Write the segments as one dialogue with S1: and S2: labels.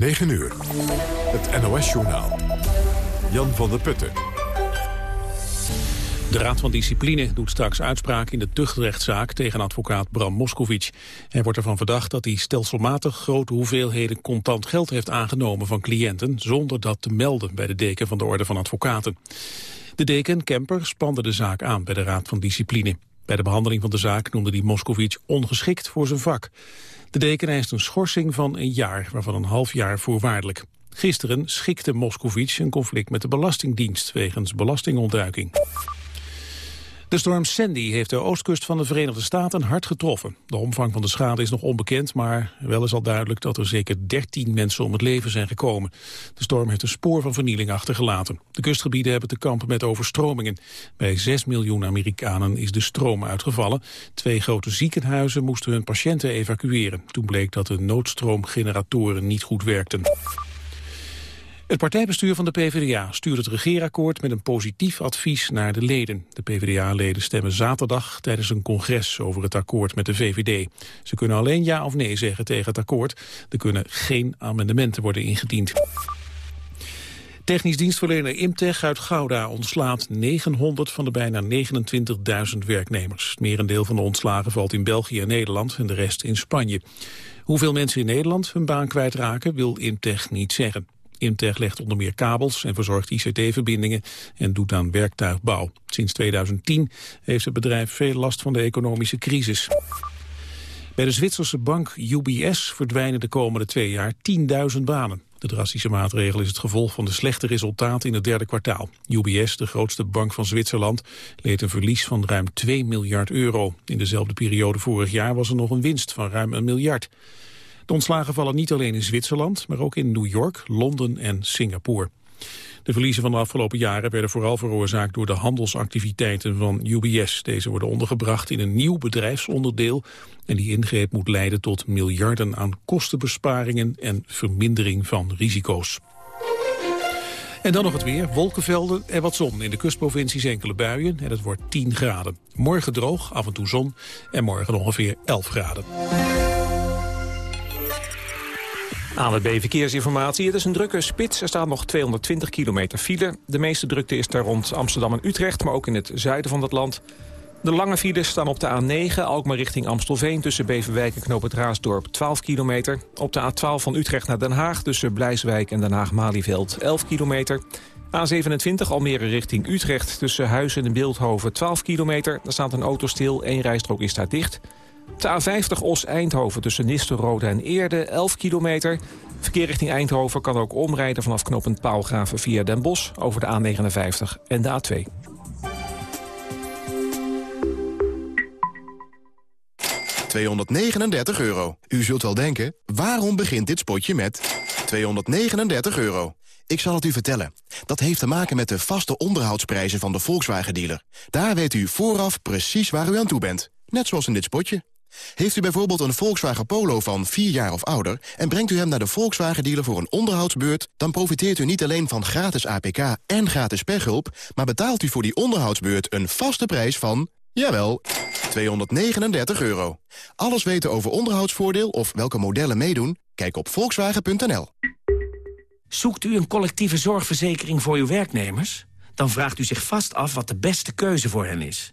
S1: 9 uur. Het NOS-journaal. Jan van der Putten.
S2: De Raad van Discipline doet straks uitspraak in de tuchtrechtszaak tegen advocaat Bram Moskovic. Hij wordt ervan verdacht dat hij stelselmatig grote hoeveelheden contant geld heeft aangenomen van cliënten zonder dat te melden bij de deken van de Orde van Advocaten. De deken Kemper spande de zaak aan bij de Raad van Discipline. Bij de behandeling van de zaak noemde hij Moskovic ongeschikt voor zijn vak. De deken eist een schorsing van een jaar, waarvan een half jaar voorwaardelijk. Gisteren schikte Moscovic een conflict met de Belastingdienst wegens belastingontduiking. De storm Sandy heeft de oostkust van de Verenigde Staten hard getroffen. De omvang van de schade is nog onbekend, maar wel is al duidelijk dat er zeker 13 mensen om het leven zijn gekomen. De storm heeft een spoor van vernieling achtergelaten. De kustgebieden hebben te kampen met overstromingen. Bij 6 miljoen Amerikanen is de stroom uitgevallen. Twee grote ziekenhuizen moesten hun patiënten evacueren. Toen bleek dat de noodstroomgeneratoren niet goed werkten. Het partijbestuur van de PvdA stuurt het regeerakkoord met een positief advies naar de leden. De PvdA-leden stemmen zaterdag tijdens een congres over het akkoord met de VVD. Ze kunnen alleen ja of nee zeggen tegen het akkoord. Er kunnen geen amendementen worden ingediend. Technisch dienstverlener Imtech uit Gouda ontslaat 900 van de bijna 29.000 werknemers. Het merendeel van de ontslagen valt in België en Nederland en de rest in Spanje. Hoeveel mensen in Nederland hun baan kwijtraken wil Imtech niet zeggen. Imtech legt onder meer kabels en verzorgt ICT-verbindingen en doet aan werktuigbouw. Sinds 2010 heeft het bedrijf veel last van de economische crisis. Bij de Zwitserse bank UBS verdwijnen de komende twee jaar 10.000 banen. De drastische maatregel is het gevolg van de slechte resultaten in het derde kwartaal. UBS, de grootste bank van Zwitserland, leed een verlies van ruim 2 miljard euro. In dezelfde periode vorig jaar was er nog een winst van ruim een miljard. De ontslagen vallen niet alleen in Zwitserland, maar ook in New York, Londen en Singapore. De verliezen van de afgelopen jaren werden vooral veroorzaakt door de handelsactiviteiten van UBS. Deze worden ondergebracht in een nieuw bedrijfsonderdeel en die ingreep moet leiden tot miljarden aan kostenbesparingen en vermindering van risico's. En dan nog het weer. Wolkenvelden en wat zon. In de kustprovincies enkele buien en het wordt 10 graden. Morgen droog, af en toe zon en morgen ongeveer 11 graden.
S3: Aan het B-verkeersinformatie. Het is een drukke spits. Er staat nog 220 kilometer file. De meeste drukte is daar rond Amsterdam en Utrecht, maar ook in het zuiden van het land. De lange files staan op de A9, Alkmaar richting Amstelveen... tussen Beverwijk en Knoop het Raasdorp 12 kilometer. Op de A12 van Utrecht naar Den Haag tussen Blijswijk en Den Haag-Malieveld 11 kilometer. A27 Almere richting Utrecht tussen Huizen en Beeldhoven 12 kilometer. Daar staat een auto stil, één rijstrook is daar dicht... De A50 Os-Eindhoven tussen Nistelrode en Eerde, 11 kilometer. Verkeer richting Eindhoven kan ook omrijden vanaf knooppunt Paalgraven via Den Bosch... over de A59 en de A2.
S4: ...239 euro. U zult wel denken, waarom begint dit spotje met 239 euro? Ik zal het u vertellen. Dat heeft te maken met de vaste onderhoudsprijzen van de Volkswagen-dealer. Daar weet u vooraf precies waar u aan toe bent. Net zoals in dit spotje. Heeft u bijvoorbeeld een Volkswagen Polo van 4 jaar of ouder... en brengt u hem naar de Volkswagen-dealer voor een onderhoudsbeurt... dan profiteert u niet alleen van gratis APK en gratis pechhulp... maar betaalt u voor die onderhoudsbeurt een vaste prijs van... jawel, 239 euro. Alles weten over onderhoudsvoordeel of welke modellen meedoen? Kijk op volkswagen.nl.
S5: Zoekt u een collectieve zorgverzekering voor uw werknemers? Dan vraagt u zich vast af wat de beste keuze voor hen is...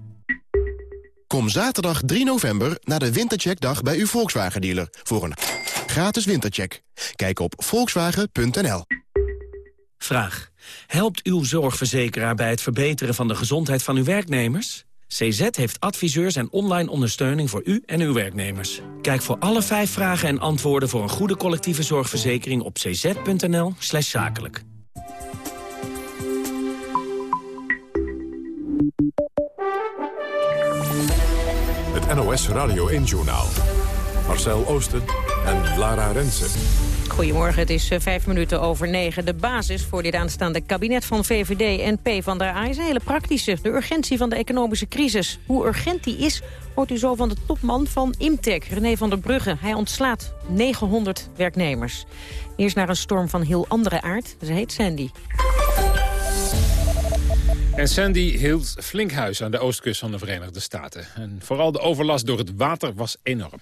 S4: Kom zaterdag 3 november naar de Wintercheckdag bij uw Volkswagen-dealer... voor een gratis wintercheck. Kijk op volkswagen.nl.
S5: Vraag. Helpt uw zorgverzekeraar bij het verbeteren van de gezondheid van uw werknemers? CZ heeft adviseurs en online ondersteuning voor u en uw werknemers. Kijk voor alle vijf vragen en antwoorden voor een goede collectieve zorgverzekering op cz.nl zakelijk.
S1: NOS Radio 1-journaal. Marcel Oosten en Lara Rensen.
S6: Goedemorgen, het is eh, vijf minuten over negen. De basis voor dit aanstaande kabinet van VVD en P van der A is een hele praktische. De urgentie van de economische crisis. Hoe urgent die is, hoort u zo van de topman van Imtech, René van der Brugge. Hij ontslaat 900 werknemers. Eerst naar een storm van heel andere aard. Ze heet Sandy.
S7: En Sandy hield flink huis aan de oostkust van de Verenigde Staten. En vooral de overlast door het water was enorm.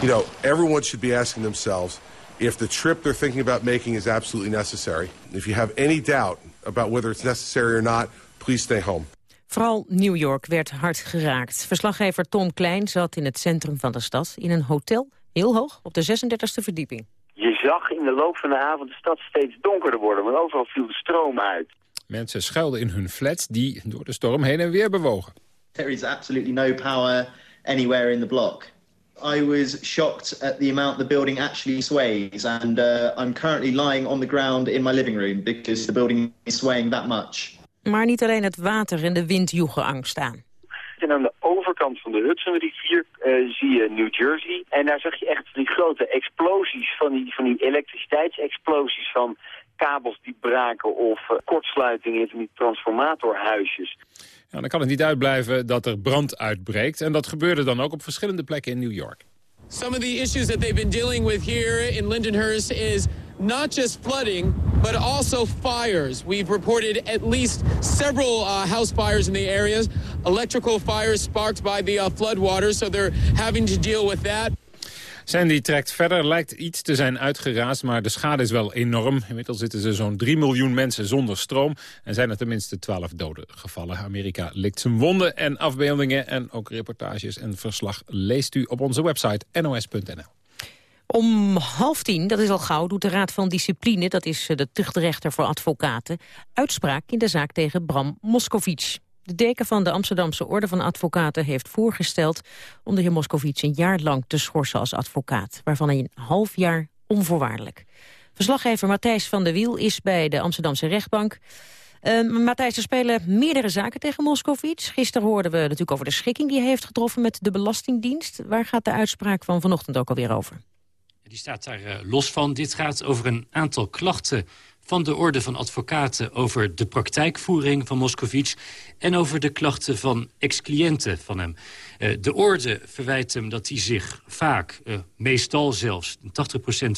S8: You know, everyone should be asking themselves if the trip they're thinking about making is absolutely necessary. If you have any doubt about whether it's necessary or not, please stay home.
S6: Vooral New York werd hard geraakt. Verslaggever Tom Klein zat in het centrum van de stad in een hotel, heel hoog, op de 36e verdieping.
S9: Zag in de loop van de avond de stad steeds donkerder worden, want overal viel de stroom uit.
S7: Mensen schuilden in hun flats die door de storm heen en weer bewogen.
S10: There is absolutely no power anywhere in the block. I was shocked at the amount the building actually sways, and uh, I'm currently lying on the ground in my living room because the building is swaying that much.
S6: Maar niet alleen het water en de wind joegen angst aan.
S9: En aan de overkant van de Hudsonrivier uh, zie je New Jersey. En daar zag je echt die grote explosies van die, van die elektriciteitsexplosies van kabels die braken of uh, kortsluitingen in die transformatorhuisjes.
S7: Ja, dan kan het niet uitblijven dat er brand uitbreekt. En dat gebeurde dan ook op verschillende plekken in New York.
S11: Some of the issues that they've been dealing with here in Lindenhurst is not just flooding, but also fires. We've reported at least several uh, house fires in the areas, electrical fires sparked by the uh, floodwaters, so they're having to deal with that.
S7: Sandy trekt verder, lijkt iets te zijn uitgeraasd, maar de schade is wel enorm. Inmiddels zitten ze zo'n 3 miljoen mensen zonder stroom en zijn er tenminste 12 doden gevallen. Amerika likt zijn wonden en afbeeldingen en ook reportages en verslag leest u op onze website nos.nl.
S6: Om half tien, dat is al gauw, doet de Raad van Discipline... dat is de tuchtrechter voor advocaten... uitspraak in de zaak tegen Bram Moscovic. De deken van de Amsterdamse Orde van Advocaten heeft voorgesteld... om de heer Moscovici een jaar lang te schorsen als advocaat... waarvan een half jaar onvoorwaardelijk. Verslaggever Matthijs van der Wiel is bij de Amsterdamse rechtbank. Uh, Matthijs, er spelen meerdere zaken tegen Moscovici. Gisteren hoorden we natuurlijk over de schikking die hij heeft getroffen met de Belastingdienst. Waar gaat de uitspraak van vanochtend ook alweer over?
S12: Die staat daar uh, los van. Dit gaat over een aantal klachten van de Orde van Advocaten over de praktijkvoering van Moscovici... en over de klachten van ex-cliënten van hem. Uh, de Orde verwijt hem dat hij zich vaak, uh, meestal zelfs... in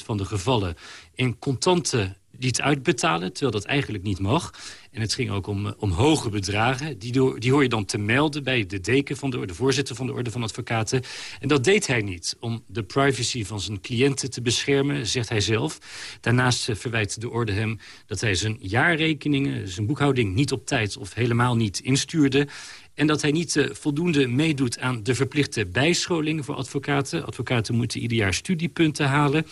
S12: 80% van de gevallen in contante liet uitbetalen, terwijl dat eigenlijk niet mag. En het ging ook om, om hoge bedragen. Die, door, die hoor je dan te melden bij de deken van de orde, voorzitter van de orde van advocaten. En dat deed hij niet, om de privacy van zijn cliënten te beschermen, zegt hij zelf. Daarnaast uh, verwijt de orde hem dat hij zijn jaarrekeningen, zijn boekhouding niet op tijd of helemaal niet instuurde. En dat hij niet uh, voldoende meedoet aan de verplichte bijscholing voor advocaten. Advocaten moeten ieder jaar studiepunten halen.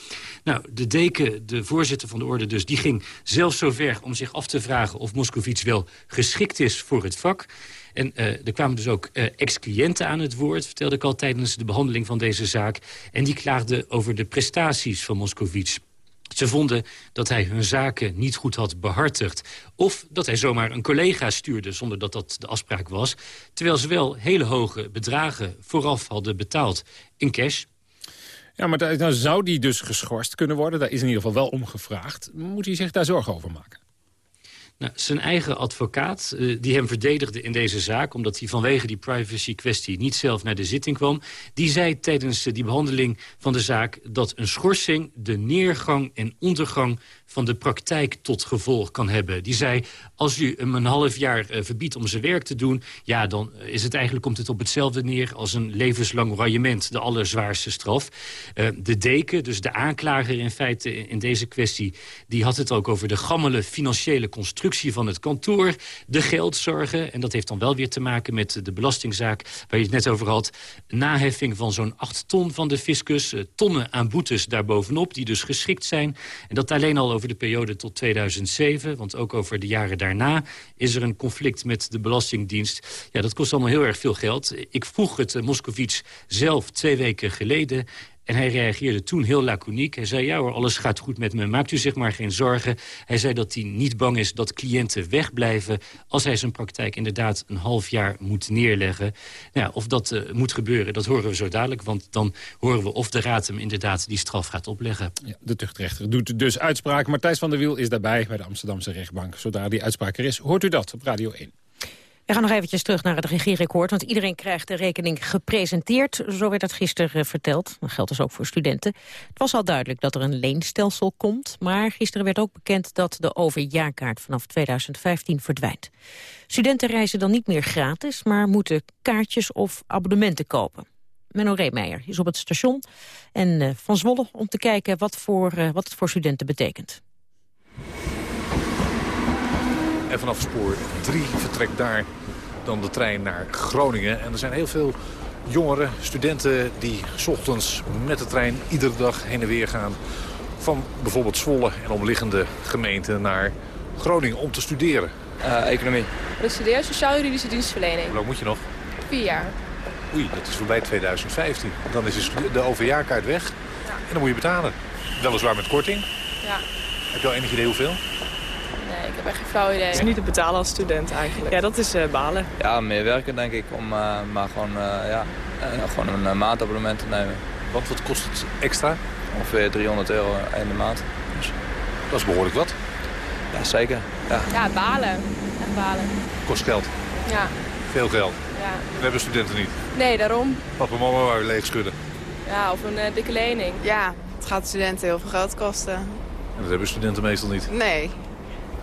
S12: Nou, de deken, de voorzitter van de orde dus, die ging zelfs zo ver om zich af te vragen of Moscovici wel geschikt is voor het vak. En uh, er kwamen dus ook uh, ex-cliënten aan het woord, vertelde ik al tijdens de behandeling van deze zaak. En die klaagden over de prestaties van Moscovici. Ze vonden dat hij hun zaken niet goed had behartigd. Of dat hij zomaar een collega stuurde zonder dat dat de afspraak was. Terwijl ze wel hele hoge bedragen vooraf hadden betaald in cash.
S7: Ja, maar dan nou zou die dus geschorst kunnen worden. Daar is in ieder geval wel om gevraagd. Moet hij zich daar zorgen over maken?
S12: Nou, zijn eigen advocaat, uh, die hem verdedigde in deze zaak... omdat hij vanwege die privacy-kwestie niet zelf naar de zitting kwam... die zei tijdens uh, die behandeling van de zaak... dat een schorsing de neergang en ondergang van de praktijk tot gevolg kan hebben. Die zei, als u hem een half jaar uh, verbiedt om zijn werk te doen... ja, dan is het eigenlijk, komt het op hetzelfde neer als een levenslang royement. De allerzwaarste straf. De deken, dus de aanklager in feite in deze kwestie... die had het ook over de gammele financiële constructie van het kantoor. De geldzorgen, en dat heeft dan wel weer te maken met de belastingzaak... waar je het net over had. Naheffing van zo'n 8 ton van de fiscus. Uh, tonnen aan boetes daarbovenop, die dus geschikt zijn. En dat alleen al over de periode tot 2007... want ook over de jaren daarna is er een conflict met de Belastingdienst. Ja, dat kost allemaal heel erg veel geld. Ik vroeg het uh, Moscovici zelf twee weken geleden... En hij reageerde toen heel laconiek. Hij zei, ja hoor, alles gaat goed met me, maakt u zich maar geen zorgen. Hij zei dat hij niet bang is dat cliënten wegblijven... als hij zijn praktijk inderdaad een half jaar moet neerleggen. Nou, of dat uh, moet gebeuren, dat horen we zo dadelijk. Want dan horen we of de Raad hem inderdaad die straf gaat opleggen.
S7: Ja, de tuchtrechter doet dus uitspraak. Martijs van der Wiel is daarbij bij de Amsterdamse rechtbank. Zodra die uitspraak er is, hoort u dat op Radio 1.
S6: We gaan nog eventjes terug naar het regierecord, want iedereen krijgt de rekening gepresenteerd. Zo werd het gisteren eh, verteld. Dat geldt dus ook voor studenten. Het was al duidelijk dat er een leenstelsel komt, maar gisteren werd ook bekend dat de OV-jaarkaart vanaf 2015 verdwijnt. Studenten reizen dan niet meer gratis, maar moeten kaartjes of abonnementen kopen. Menno Reemeijer is op het station en uh, van Zwolle om te kijken wat, voor, uh, wat het voor studenten betekent.
S13: En vanaf spoor 3 vertrekt daar dan de trein naar Groningen. En er zijn heel veel jongeren, studenten die s ochtends met de trein iedere dag heen en weer gaan. Van bijvoorbeeld Zwolle en omliggende gemeenten naar Groningen om te studeren.
S14: Uh, economie. Ik studeer sociaal-juridische dienstverlening.
S13: Hoe lang moet je nog?
S14: Vier jaar.
S13: Oei, dat is voorbij 2015. Dan is de OV-jaarkaart weg ja. en dan moet je betalen. Weliswaar met korting.
S14: Ja.
S13: Heb je al enig idee hoeveel?
S14: Nee, ik heb echt geen flauw idee. Het
S15: is niet te betalen als student eigenlijk. Ja, dat is uh, balen.
S16: Ja, meer werken denk ik om uh, maar gewoon, uh, ja, gewoon een maandabonnement te nemen.
S13: Want wat kost het extra?
S16: Ongeveer 300 euro in de maand.
S13: Dus dat is behoorlijk wat.
S16: Ja, zeker. Ja,
S14: ja balen. Echt balen.
S13: Kost geld?
S14: Ja.
S13: Veel geld?
S14: Ja.
S13: Dat hebben studenten niet?
S14: Nee, daarom.
S13: Papa en mama wou leeg schudden?
S14: Ja, of een dikke lening.
S15: Ja, het gaat studenten heel veel geld kosten.
S13: En dat hebben studenten meestal niet?
S15: Nee.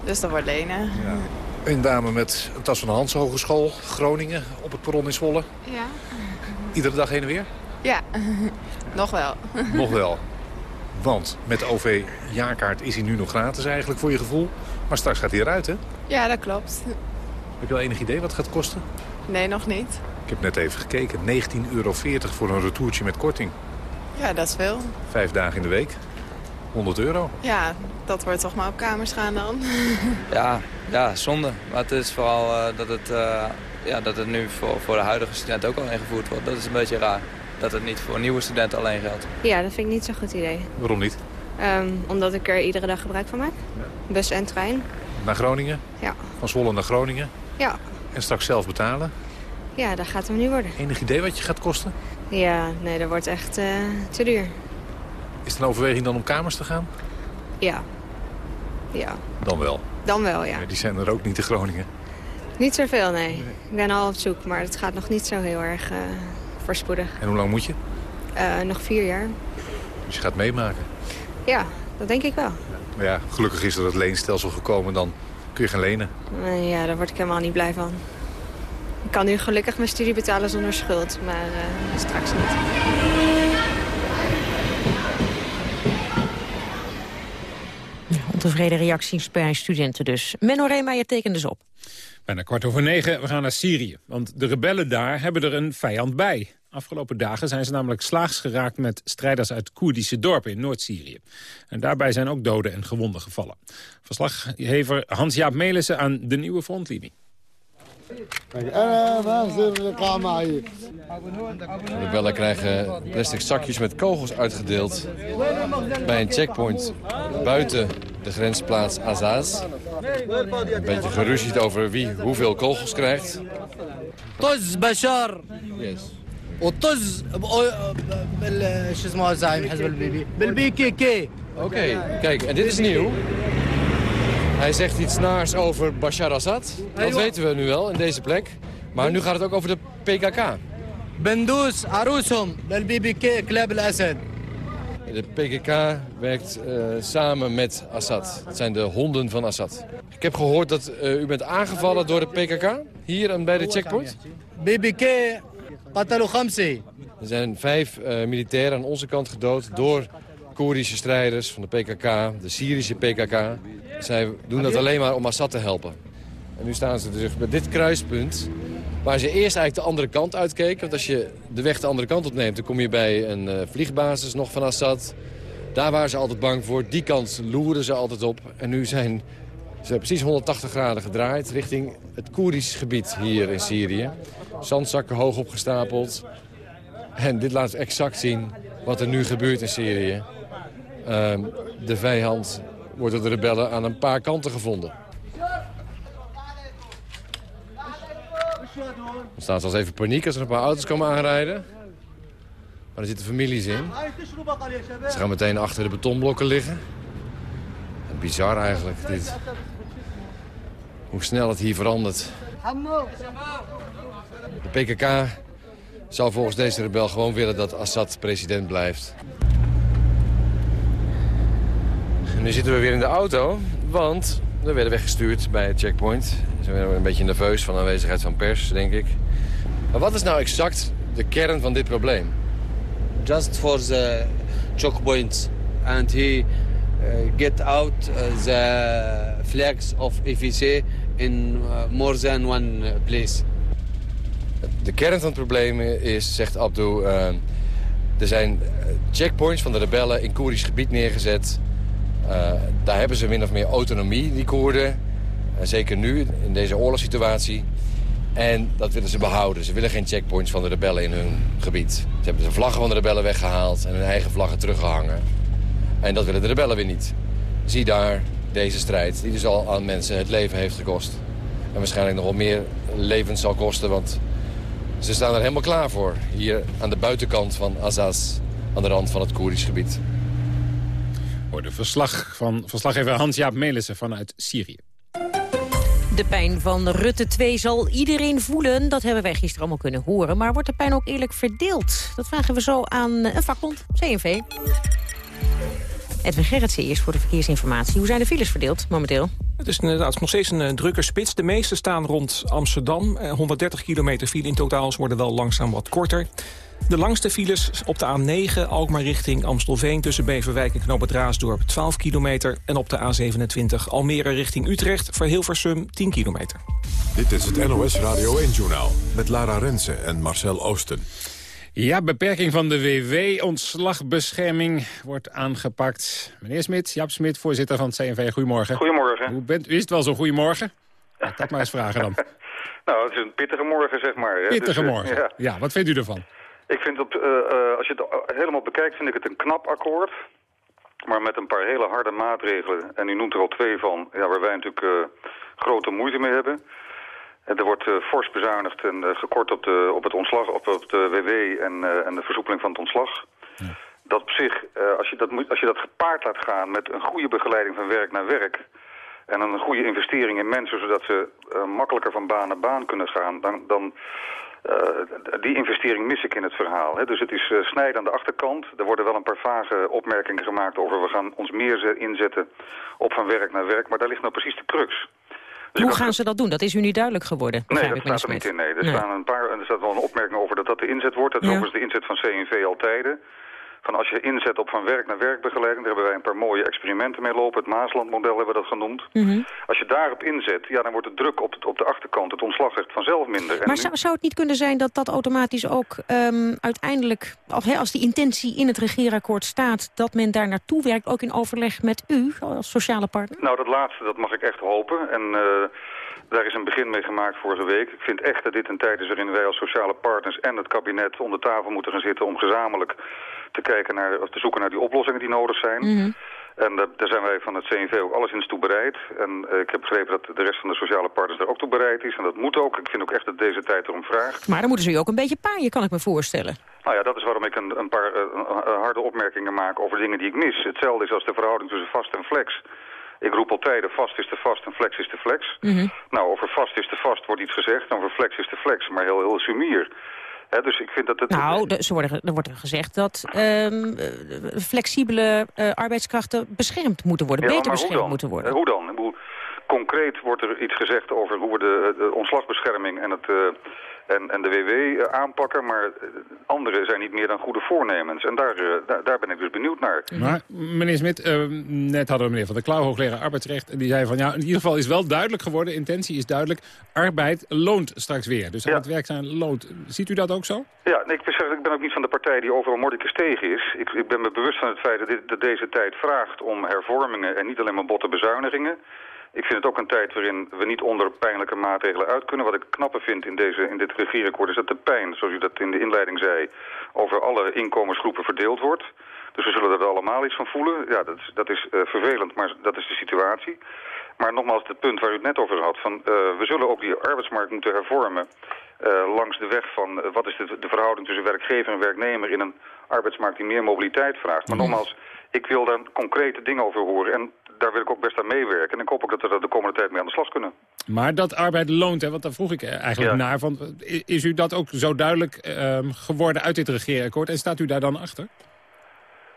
S15: Dus dat wordt lenen. Ja.
S13: Een dame met een tas van de Hans Hogeschool, Groningen, op het perron in Zwolle.
S15: Ja.
S13: Iedere dag heen en weer?
S15: Ja, nog wel.
S13: Nog wel. Want met de OV-jaarkaart is hij nu nog gratis eigenlijk voor je gevoel. Maar straks gaat hij eruit, hè?
S15: Ja, dat klopt.
S13: Heb je al enig idee wat het gaat kosten?
S15: Nee, nog niet.
S13: Ik heb net even gekeken. 19,40 euro voor een retourtje met korting.
S15: Ja, dat is veel.
S13: Vijf dagen in de week. 100 euro.
S15: Ja, dat wordt toch maar op kamers gaan dan.
S16: ja, ja, zonde. Maar het is vooral uh, dat, het, uh, ja, dat het nu voor, voor de huidige studenten ook al ingevoerd wordt. Dat is een beetje raar. Dat het niet voor nieuwe studenten alleen geldt.
S17: Ja, dat vind ik niet zo'n goed idee.
S13: Waarom niet?
S17: Um, omdat ik er iedere dag gebruik van maak. Ja. Bus en trein.
S13: Naar Groningen?
S17: Ja.
S13: Van Zwolle naar Groningen?
S17: Ja.
S13: En straks zelf betalen?
S17: Ja, dat gaat hem nu worden.
S13: Enig idee wat je gaat kosten?
S17: Ja, nee, dat wordt echt uh, te duur.
S13: Is het een overweging dan om kamers te gaan?
S17: Ja. Ja.
S13: Dan wel?
S17: Dan wel, ja.
S13: ja die zijn er ook niet in Groningen?
S17: Niet zoveel, nee. nee. Ik ben al op zoek, maar het gaat nog niet zo heel erg uh, voorspoedig.
S13: En hoe lang moet je?
S17: Uh, nog vier jaar.
S13: Dus je gaat meemaken?
S17: Ja, dat denk ik wel.
S13: Maar ja, gelukkig is er het leenstelsel gekomen, dan kun je gaan lenen.
S17: Uh, ja, daar word ik helemaal niet blij van. Ik kan nu gelukkig mijn studie betalen zonder schuld, maar straks niet.
S6: Ontevreden reacties bij studenten dus. Menno Reemeijer tekent dus op.
S7: Bijna kwart over negen, we gaan naar Syrië. Want de rebellen daar hebben er een vijand bij. Afgelopen dagen zijn ze namelijk slaags geraakt met strijders uit Koerdische dorpen in Noord-Syrië. En daarbij zijn ook doden en gewonden gevallen. Verslaggever Hans-Jaap Melissen aan de nieuwe frontlinie.
S18: De rebellen krijgen plastic zakjes met kogels uitgedeeld bij een checkpoint buiten de grensplaats Azaz. Een beetje geruzied over wie hoeveel kogels krijgt.
S19: Toz Bashar.
S18: Yes.
S19: وطز شو اسمه زعيم حزب البي بالبي كي كي
S18: Oké, kijk, en dit is nieuw. hij zegt iets naars over Bashar Assad. Dat weten we nu wel, in deze plek. Maar nu gaat het ook over de PKK.
S19: Bendous, Arousom, BBK, Kleb al-Assad.
S18: De PKK werkt uh, samen met Assad. Het zijn de honden van Assad. Ik heb gehoord dat uh, u bent aangevallen door de PKK, hier en bij de checkpoint.
S19: BBK, Qatalu Khamsi.
S18: Er zijn vijf uh, militairen aan onze kant gedood door Koerdische strijders van de PKK, de Syrische PKK. Zij doen dat alleen maar om Assad te helpen. En nu staan ze dus bij dit kruispunt... waar ze eerst eigenlijk de andere kant uitkeken. Want als je de weg de andere kant opneemt... dan kom je bij een uh, vliegbasis nog van Assad. Daar waren ze altijd bang voor. Die kant loeren ze altijd op. En nu zijn ze precies 180 graden gedraaid... richting het Koerdisch gebied hier in Syrië. Zandzakken hoog opgestapeld. En dit laat exact zien wat er nu gebeurt in Syrië. Ehm, de vijand wordt door de rebellen aan een paar kanten gevonden. Er staat zelfs even paniek als er een paar auto's komen aanrijden. Maar er zitten families in. Ze gaan meteen achter de betonblokken liggen. Bizar eigenlijk, dit. Hoe snel het hier verandert. De PKK zou volgens deze rebel gewoon willen dat Assad president blijft. En nu zitten we weer in de auto, want we werden weggestuurd bij het checkpoint. Ze werden een beetje nerveus van de aanwezigheid van pers, denk ik. Maar wat is nou exact de kern van dit probleem?
S20: Just for the checkpoint. And he uh, get out uh, the flags of EVC in uh, more than one place.
S18: De kern van het probleem is, zegt Abdou... Uh, er zijn checkpoints van de rebellen in Koerisch gebied neergezet. Uh, daar hebben ze min of meer autonomie, die Koerden. Uh, zeker nu, in deze oorlogssituatie. En dat willen ze behouden. Ze willen geen checkpoints van de rebellen in hun gebied. Ze hebben de vlaggen van de rebellen weggehaald en hun eigen vlaggen teruggehangen. En dat willen de rebellen weer niet. Zie daar deze strijd, die dus al aan mensen het leven heeft gekost. En waarschijnlijk nog wel meer levens zal kosten, want ze staan er helemaal klaar voor. Hier aan de buitenkant van Azaz, aan de rand van het Koerisch gebied.
S7: Hoorde verslag van verslaggever Hans-Jaap Melissen vanuit Syrië.
S6: De pijn van Rutte 2 zal iedereen voelen. Dat hebben wij gisteren allemaal kunnen horen. Maar wordt de pijn ook eerlijk verdeeld? Dat vragen we zo aan een vakbond, CNV. Edwin Gerritsen eerst voor de verkeersinformatie. Hoe zijn de files verdeeld momenteel?
S3: Het is inderdaad nog steeds een uh, drukke spits. De meeste staan rond Amsterdam. Uh, 130 kilometer file in totaal. Ze worden wel langzaam wat korter. De langste files op de A9, Alkmaar richting Amstelveen... tussen Beverwijk en Knoop het Raasdorp 12 kilometer. En op de A27 Almere richting Utrecht voor Hilversum 10 kilometer.
S1: Dit is het NOS Radio 1-journaal met Lara Rensen en Marcel Oosten.
S7: Ja, beperking van de WW, ontslagbescherming wordt aangepakt. Meneer Smit, Jaap Smit, voorzitter van het CNV, goedemorgen.
S21: Goedemorgen.
S7: Hoe bent, is het wel zo'n goedemorgen? Laat dat maar eens vragen dan.
S21: nou, het is een pittige morgen, zeg maar.
S7: Pittige dus, morgen, ja. ja. Wat vindt u ervan?
S21: Ik vind, op, uh, uh, als je het helemaal bekijkt, vind ik het een knap akkoord. Maar met een paar hele harde maatregelen. En u noemt er al twee van, ja, waar wij natuurlijk grote moeite mee hebben. Er wordt uh, fors bezuinigd en uh, gekort op, de, op het ontslag, op, op de WW en, uh, en de versoepeling van het ontslag. Ja. Dat op zich, als, je dat moet, als je dat gepaard laat gaan met een goede begeleiding van werk naar werk... en een goede investering in mensen, zodat ze makkelijker van baan naar baan kunnen gaan... dan, dan die investering mis ik in het verhaal. Hè. Dus het is snijden aan de achterkant. Er worden wel een paar vage opmerkingen gemaakt over... we gaan ons meer inzetten op van werk naar werk, maar daar ligt nou precies de crux...
S6: Dus Hoe gaan ze dat doen? Dat is u niet duidelijk geworden.
S21: Nee, dat staat er niet in. Nee. Er, nee. Staan een paar, er staat wel een opmerking over dat dat de inzet wordt. Dat is ja. overigens de inzet van CNV altijd. Van als je inzet op van werk naar werkbegeleiding, daar hebben wij een paar mooie experimenten mee lopen. Het Maaslandmodel hebben we dat genoemd. Mm -hmm. Als je daarop inzet, ja, dan wordt de druk op, op de achterkant, het ontslagrecht vanzelf minder.
S6: Maar zou, zou het niet kunnen zijn dat dat automatisch ook um, uiteindelijk, als die intentie in het regeerakkoord staat, dat men daar naartoe werkt, ook in overleg met u als sociale partner?
S21: Nou, dat laatste, dat mag ik echt hopen. En... Uh, daar is een begin mee gemaakt vorige week. Ik vind echt dat dit een tijd is waarin wij als sociale partners en het kabinet onder tafel moeten gaan zitten om gezamenlijk te kijken naar, of te zoeken naar die oplossingen die nodig zijn. Mm -hmm. En daar zijn wij van het CNV ook alleszins toe bereid. En uh, ik heb begrepen dat de rest van de sociale partners daar ook toe bereid is. En dat moet ook. Ik vind ook echt dat deze tijd erom vraagt.
S6: Maar dan moeten ze u ook een beetje paaien, kan ik me voorstellen.
S21: Nou ja, dat is waarom ik een, een paar uh, harde opmerkingen maak over dingen die ik mis. Hetzelfde is als de verhouding tussen vast en flex. Ik roep al tijden, vast is de vast en flex is de flex. Mm -hmm. Nou, over vast is de vast wordt iets gezegd, en over flex is de flex, maar heel, heel sumier. He, dus ik vind dat het...
S6: Nou, de, ze worden, er wordt er gezegd dat um, flexibele uh, arbeidskrachten beschermd moeten worden,
S21: ja,
S6: beter beschermd moeten worden.
S21: Uh, hoe dan? Hoe, concreet wordt er iets gezegd over hoe we de, de ontslagbescherming en het... Uh, en, en de WW aanpakken, maar anderen zijn niet meer dan goede voornemens. En daar, daar, daar ben ik dus benieuwd naar.
S7: Maar meneer Smit, uh, net hadden we meneer Van der Klauw, hoogleraar arbeidsrecht... en die zei van, ja, in ieder geval is wel duidelijk geworden, intentie is duidelijk... arbeid loont straks weer. Dus aan ja. het werk zijn loont. Ziet u dat ook zo?
S21: Ja, nee, ik, zeg, ik ben ook niet van de partij die overal mordicus tegen is. Ik, ik ben me bewust van het feit dat, dit, dat deze tijd vraagt om hervormingen... en niet alleen maar botte bezuinigingen. Ik vind het ook een tijd waarin we niet onder pijnlijke maatregelen uit kunnen. Wat ik knapper vind in, deze, in dit regeerakkoord is dat de pijn, zoals u dat in de inleiding zei, over alle inkomensgroepen verdeeld wordt. Dus we zullen er allemaal iets van voelen. Ja, dat is, dat is uh, vervelend, maar dat is de situatie. Maar nogmaals, het punt waar u het net over had, van, uh, we zullen ook die arbeidsmarkt moeten hervormen uh, langs de weg van wat is de, de verhouding tussen werkgever en werknemer in een arbeidsmarkt die meer mobiliteit vraagt. Maar nogmaals, ik wil daar concrete dingen over horen. En daar wil ik ook best aan meewerken. En ik hoop ook dat we er de komende tijd mee aan de slag kunnen.
S7: Maar dat arbeid loont, hè, want daar vroeg ik eigenlijk naar. Van, is u dat ook zo duidelijk uh, geworden uit dit regeerakkoord? En staat u daar dan achter?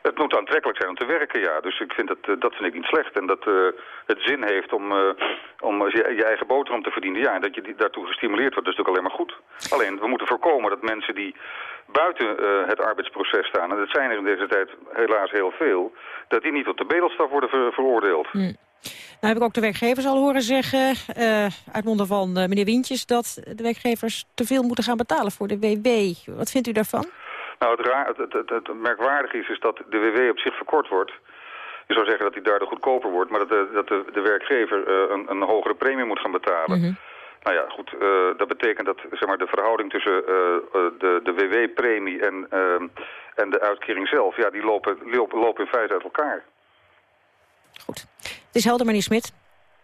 S21: Het moet aantrekkelijk zijn om te werken, ja. Dus ik vind dat, uh, dat vind ik niet slecht. En dat uh, het zin heeft om, uh, om je, je, eigen boterham te verdienen. Ja, en dat je die, daartoe gestimuleerd wordt, dat is natuurlijk alleen maar goed. Alleen, we moeten voorkomen dat mensen die buiten het arbeidsproces staan... en dat zijn er in deze tijd helaas heel veel... dat die niet tot de bedelstaf worden ver, veroordeeld.
S6: Hm. Nou heb ik ook de werkgevers al horen zeggen, uit monden van meneer Wintjes... dat de werkgevers te veel moeten gaan betalen voor de WW. Wat vindt u daarvan?
S21: Nou, het, raar, het, het, het, merkwaardige is, is dat de WW op zich verkort wordt. Je zou zeggen dat hij daardoor goedkoper wordt, maar dat de, dat de, de werkgever uh, een, een hogere premie moet gaan betalen. Mm -hmm. Nou ja, goed, uh, dat betekent dat zeg maar, de verhouding tussen uh, de, de WW-premie en, en de uitkering zelf, ja, die lopen, lopen, lopen in feite uit elkaar.
S6: Goed. Het is helder, meneer Smit.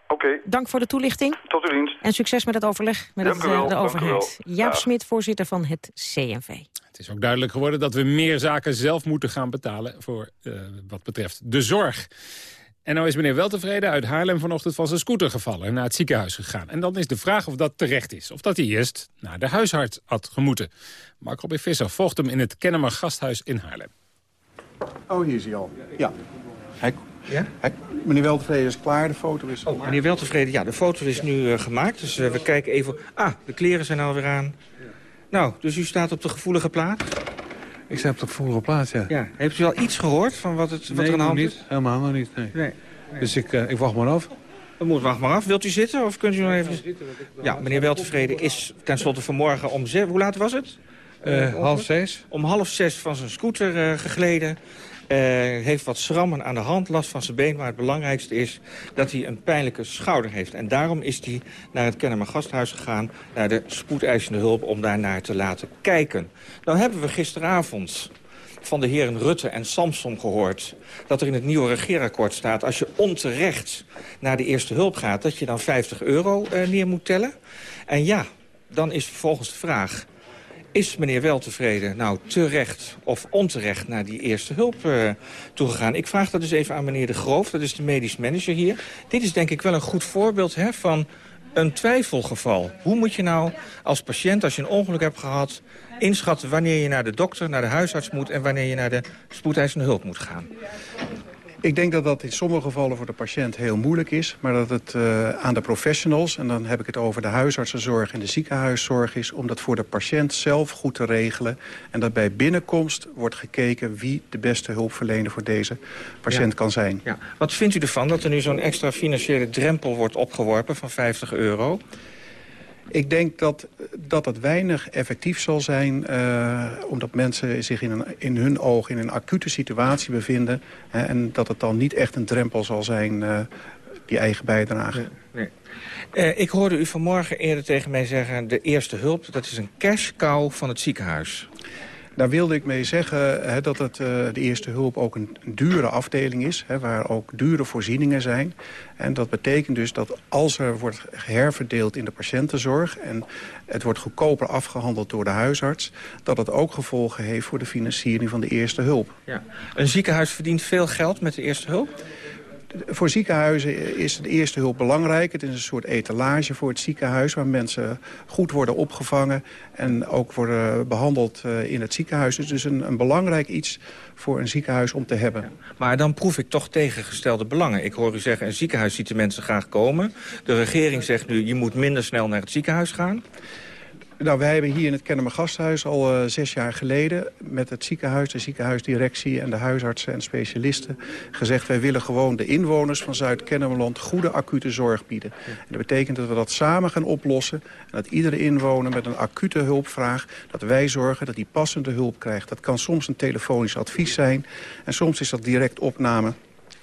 S21: Oké. Okay.
S6: Dank voor de toelichting.
S21: Tot uw dienst.
S6: En succes met het overleg met het, de overheid. Jaap ja. Smit, voorzitter van het CNV.
S7: Het is ook duidelijk geworden dat we meer zaken zelf moeten gaan betalen... voor uh, wat betreft de zorg. En nou is meneer wel tevreden uit Haarlem vanochtend van zijn scooter gevallen... en naar het ziekenhuis gegaan. En dan is de vraag of dat terecht is. Of dat hij eerst naar de huisarts had gemoeten. Mark Robin Visser volgt hem in het Kennemer Gasthuis in Haarlem.
S22: Oh, hier is hij al. Ja. Hij, ja? Hij, meneer Weltevreden is klaar, de foto is
S23: oh, Meneer Weltevreden, ja, de foto is nu uh, gemaakt. Dus uh, we kijken even... Ah, de kleren zijn alweer aan. Nou, dus u staat op de gevoelige plaats?
S22: Ik sta op de gevoelige plaats, ja.
S23: ja. Heeft u al iets gehoord van wat, het, wat
S22: nee,
S23: er aan de hand
S22: niet.
S23: is?
S22: Helemaal nog niet, nee. nee. nee. Dus ik, uh, ik wacht maar af.
S23: Moet wacht maar af. Wilt u zitten of kunt u nog even... Ja, meneer Weltevreden is tenslotte vanmorgen om zes... Hoe laat was het?
S22: Uh, half zes.
S23: Om half zes van zijn scooter uh, gegleden. Uh, heeft wat schrammen aan de hand, last van zijn been. Maar het belangrijkste is dat hij een pijnlijke schouder heeft. En daarom is hij naar het Kennemer Gasthuis gegaan... naar de spoedeisende hulp om daarnaar te laten kijken. Nou hebben we gisteravond van de heren Rutte en Samson gehoord... dat er in het nieuwe regeerakkoord staat... als je onterecht naar de eerste hulp gaat... dat je dan 50 euro uh, neer moet tellen. En ja, dan is vervolgens de vraag... Is meneer wel tevreden, nou terecht of onterecht naar die eerste hulp uh, toegegaan? Ik vraag dat dus even aan meneer De Groof, dat is de medisch manager hier. Dit is denk ik wel een goed voorbeeld hè, van een twijfelgeval. Hoe moet je nou als patiënt, als je een ongeluk hebt gehad... inschatten wanneer je naar de dokter, naar de huisarts moet... en wanneer je naar de spoedeisende hulp moet gaan?
S22: Ik denk dat dat in sommige gevallen voor de patiënt heel moeilijk is... maar dat het uh, aan de professionals, en dan heb ik het over de huisartsenzorg en de ziekenhuiszorg is... om dat voor de patiënt zelf goed te regelen. En dat bij binnenkomst wordt gekeken wie de beste hulpverlener voor deze patiënt
S23: ja.
S22: kan zijn.
S23: Ja. Wat vindt u ervan dat er nu zo'n extra financiële drempel wordt opgeworpen van 50 euro?
S22: Ik denk dat, dat het weinig effectief zal zijn... Uh, omdat mensen zich in, een, in hun oog in een acute situatie bevinden... En dat het dan niet echt een drempel zal zijn, uh, die eigen bijdrage.
S23: Nee. Uh, ik hoorde u vanmorgen eerder tegen mij zeggen... de eerste hulp, dat is een cash cow van het ziekenhuis.
S22: Daar wilde ik mee zeggen hè, dat het, uh, de eerste hulp ook een, dure afdeling is... Hè, waar ook dure voorzieningen zijn. En dat betekent dus dat als er wordt herverdeeld in de patiëntenzorg... en het wordt goedkoper afgehandeld door de huisarts... dat het ook gevolgen heeft voor de financiering van de eerste hulp.
S23: Ja. Een ziekenhuis verdient veel geld met de eerste hulp?
S22: Voor ziekenhuizen is de eerste hulp belangrijk. Het is een soort etalage voor het ziekenhuis... waar mensen goed worden opgevangen en ook worden behandeld in het ziekenhuis. Het is dus een, een belangrijk iets voor een ziekenhuis om te hebben.
S23: Maar dan proef ik toch tegengestelde belangen. Ik hoor u zeggen, een ziekenhuis ziet de mensen graag komen. De regering zegt nu, je moet minder snel naar het ziekenhuis gaan.
S22: Nou, wij hebben hier in het Kennemer Gasthuis al uh, zes jaar geleden... met het ziekenhuis, de ziekenhuisdirectie en de huisartsen en specialisten... gezegd, wij willen gewoon de inwoners van Zuid-Kennemerland... goede acute zorg bieden. En dat betekent dat we dat samen gaan oplossen... en dat iedere inwoner met een acute hulpvraag... dat wij zorgen dat die passende hulp krijgt. Dat kan soms een telefonisch advies zijn... en soms is dat direct opname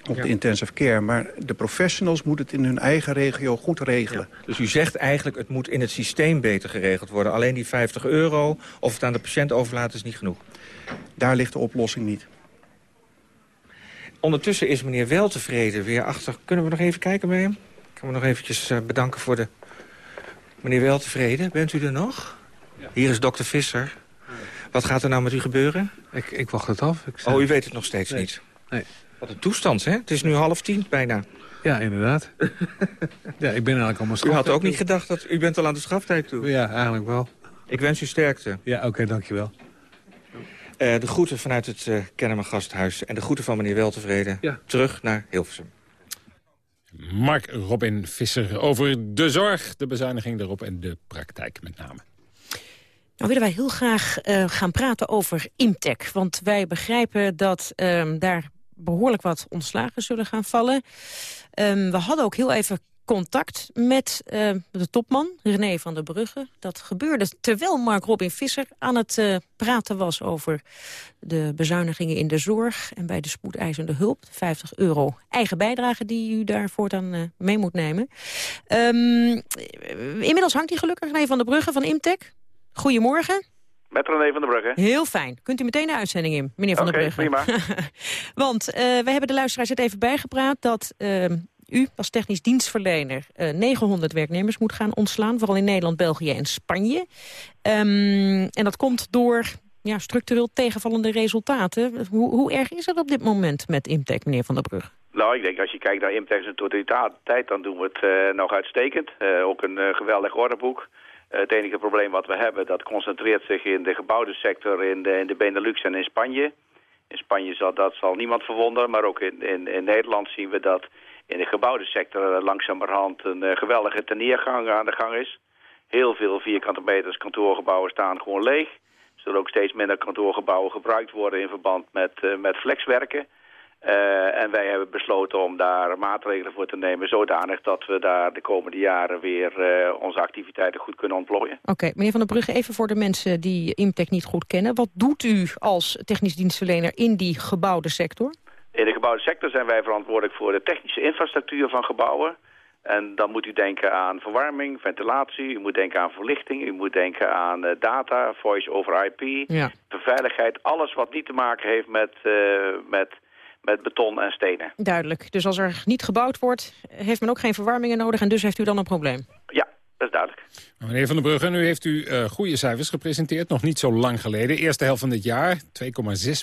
S22: op de intensive care. Maar de professionals moeten het in hun eigen regio goed regelen.
S23: Dus u zegt eigenlijk, het moet in het systeem beter geregeld worden. Alleen die 50 euro, of het aan de patiënt overlaten, is niet genoeg.
S22: Daar ligt de oplossing niet.
S23: Ondertussen is meneer wel tevreden weer achter. Kunnen we nog even kijken bij hem? Ik kan me nog eventjes uh, bedanken voor de... Meneer wel tevreden, bent u er nog? Ja. Hier is dokter Visser. Wat gaat er nou met u gebeuren?
S24: Ik, ik wacht het af. Ik
S23: oh, u weet het nog steeds
S24: nee.
S23: niet?
S24: Nee.
S23: Wat een toestand, hè? Het is nu half tien bijna.
S24: Ja, inderdaad. ja, ik ben eigenlijk al mijn
S23: U had ook niet gedacht dat... U bent al aan de schaftijd toe.
S24: Ja, eigenlijk wel.
S23: Ik wens u sterkte.
S24: Ja, oké, okay, dankjewel.
S23: Uh, de groeten vanuit het uh, Kennemer Gasthuis en de groeten van meneer Weltevreden.
S24: Ja.
S23: Terug naar Hilversum.
S7: Mark Robin Visser over de zorg, de bezuiniging erop en de praktijk met name.
S6: Nou willen wij heel graag uh, gaan praten over Imtech. Want wij begrijpen dat um, daar behoorlijk wat ontslagen zullen gaan vallen. Um, we hadden ook heel even contact met uh, de topman, René van der Brugge. Dat gebeurde terwijl Mark Robin Visser aan het uh, praten was... over de bezuinigingen in de zorg en bij de spoedeisende hulp. 50 euro eigen bijdrage die u daar voortaan uh, mee moet nemen. Um, inmiddels hangt hij gelukkig, René van der Brugge van Imtech. Goedemorgen.
S25: Met René van der Brugge.
S6: Heel fijn. Kunt u meteen de uitzending in, meneer Van
S25: okay,
S6: der Brugge?
S25: prima.
S6: Want uh, we hebben de luisteraars het even bijgepraat... dat uh, u als technisch dienstverlener uh, 900 werknemers moet gaan ontslaan. Vooral in Nederland, België en Spanje. Um, en dat komt door ja, structureel tegenvallende resultaten. Hoe, hoe erg is het op dit moment met Imtech, meneer Van der Brugge?
S25: Nou, ik denk als je kijkt naar Imtech in totaliteit... dan doen we het uh, nog uitstekend. Uh, ook een geweldig orderboek. Uh, het enige probleem wat we hebben, dat concentreert zich in de gebouwde sector in de, in de Benelux en in Spanje. In Spanje zal dat zal niemand verwonderen, maar ook in, in, Nederland zien we dat in de gebouwde sector langzamerhand een uh, geweldige teneergang aan de gang is. Heel veel vierkante meters kantoorgebouwen staan gewoon leeg. Er zullen ook steeds minder kantoorgebouwen gebruikt worden in verband met, uh, met flexwerken. Uh, en wij hebben besloten om daar maatregelen voor te nemen... zodanig dat we daar de komende jaren weer uh, onze activiteiten goed kunnen ontplooien.
S6: Oké, okay, meneer Van der Brugge, even voor de mensen die Imtech niet goed kennen. Wat doet u als technisch dienstverlener in die gebouwde sector?
S25: In de gebouwde sector zijn wij verantwoordelijk voor de technische infrastructuur van gebouwen. En dan moet u denken aan verwarming, ventilatie, u moet denken aan verlichting... u moet denken aan uh, data, voice over IP,
S6: ja.
S25: veiligheid. Alles wat niet te maken heeft met... met met beton en stenen.
S6: Duidelijk. Dus als er niet gebouwd wordt, heeft men ook geen verwarmingen nodig... en dus heeft u dan een probleem?
S25: Ja, dat is duidelijk.
S7: Meneer Van der Brugge, nu heeft u uh, goede cijfers gepresenteerd, nog niet zo lang geleden. Eerste helft van dit jaar, 2,6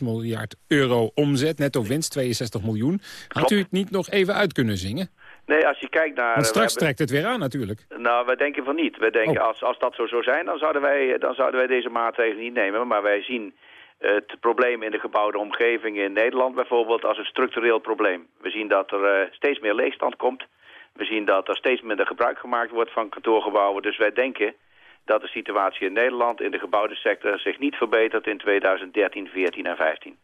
S7: miljard euro omzet, netto winst 62 miljoen. Had u het niet nog even uit kunnen zingen?
S25: Nee, als je kijkt naar...
S7: Want straks hebben... trekt het weer aan natuurlijk.
S25: Nou, wij denken van niet. We denken,
S7: oh.
S25: als, als dat zo zou zijn, dan zouden, wij, dan zouden wij deze maatregelen niet nemen. Maar wij zien het probleem in de gebouwde omgeving in Nederland bijvoorbeeld als een structureel probleem. We zien dat er uh, steeds meer leegstand komt. We zien dat er steeds minder gebruik gemaakt wordt van kantoorgebouwen. Dus wij denken dat de situatie in Nederland in de gebouwde sector zich niet verbetert in 2013, 14 en 15.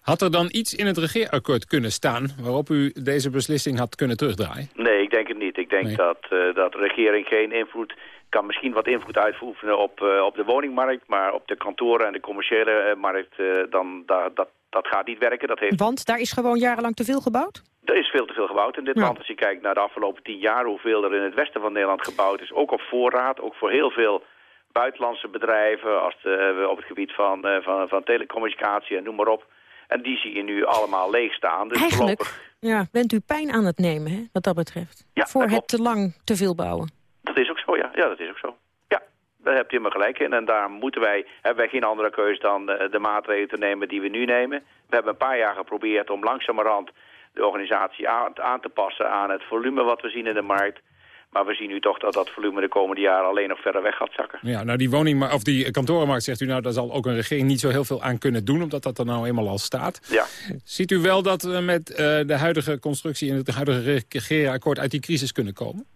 S7: Had er dan iets in het regeerakkoord kunnen staan waarop u deze beslissing had kunnen terugdraaien?
S25: Nee, ik denk het niet. Ik denk nee. dat, uh, dat de regering geen invloed kan misschien wat invloed uitoefenen op, uh, op de woningmarkt, maar op de kantoren en de commerciële uh, markt, dan, da, dat, dat gaat niet werken. Dat heeft...
S6: Want daar is gewoon jarenlang te veel gebouwd?
S25: Er is veel te veel gebouwd in dit ja. land. Als je kijkt naar de afgelopen tien jaar, hoeveel er in het westen van Nederland gebouwd is, ook op voorraad, ook voor heel veel buitenlandse bedrijven, als de, op het gebied van, van, van telecommunicatie en noem maar op. En die zie je nu allemaal leeg staan. Dus
S6: Eigenlijk
S25: voorlopig...
S6: ja, bent u pijn aan het nemen, hè, wat dat betreft.
S25: Ja,
S6: voor
S25: dat
S6: het te lang te veel bouwen.
S25: Dat is ook zo, ja. Ja, dat is ook zo. Ja, daar hebt u helemaal gelijk in. En daar moeten wij, hebben wij geen andere keus dan de, de maatregelen te nemen die we nu nemen. We hebben een paar jaar geprobeerd om langzamerhand de organisatie aan, aan te passen aan het volume wat we zien in de markt. Maar we zien nu toch dat dat volume de komende jaren alleen nog verder weg gaat zakken.
S7: Ja, nou die woning, of die kantorenmarkt zegt u, nou daar zal ook een regering niet zo heel veel aan kunnen doen, omdat dat er nou eenmaal al staat.
S25: Ja.
S7: Ziet u wel dat we met uh, de huidige constructie en het huidige regeerakkoord uit die crisis kunnen komen?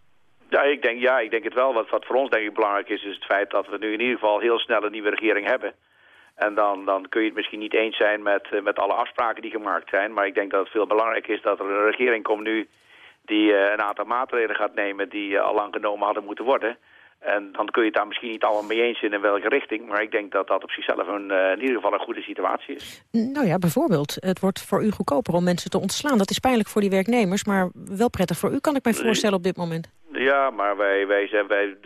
S25: Ja, ik denk, ja, ik denk het wel. Wat, wat voor ons denk ik belangrijk is, is het feit dat we nu in ieder geval heel snel een nieuwe regering hebben. En dan, dan kun je het misschien niet eens zijn met, met alle afspraken die gemaakt zijn. Maar ik denk dat het veel belangrijk is dat er een regering komt nu die uh, een aantal maatregelen gaat nemen die uh, al lang genomen hadden moeten worden. En dan kun je het daar misschien niet allemaal mee eens zijn in welke richting. Maar ik denk dat dat op zichzelf een, uh, in ieder geval een goede situatie is.
S6: Nou ja, bijvoorbeeld, het wordt voor u goedkoper om mensen te ontslaan. Dat is pijnlijk voor die werknemers, maar wel prettig voor u, kan ik mij voorstellen op dit moment.
S25: Ja, maar wij, wij, zijn, wij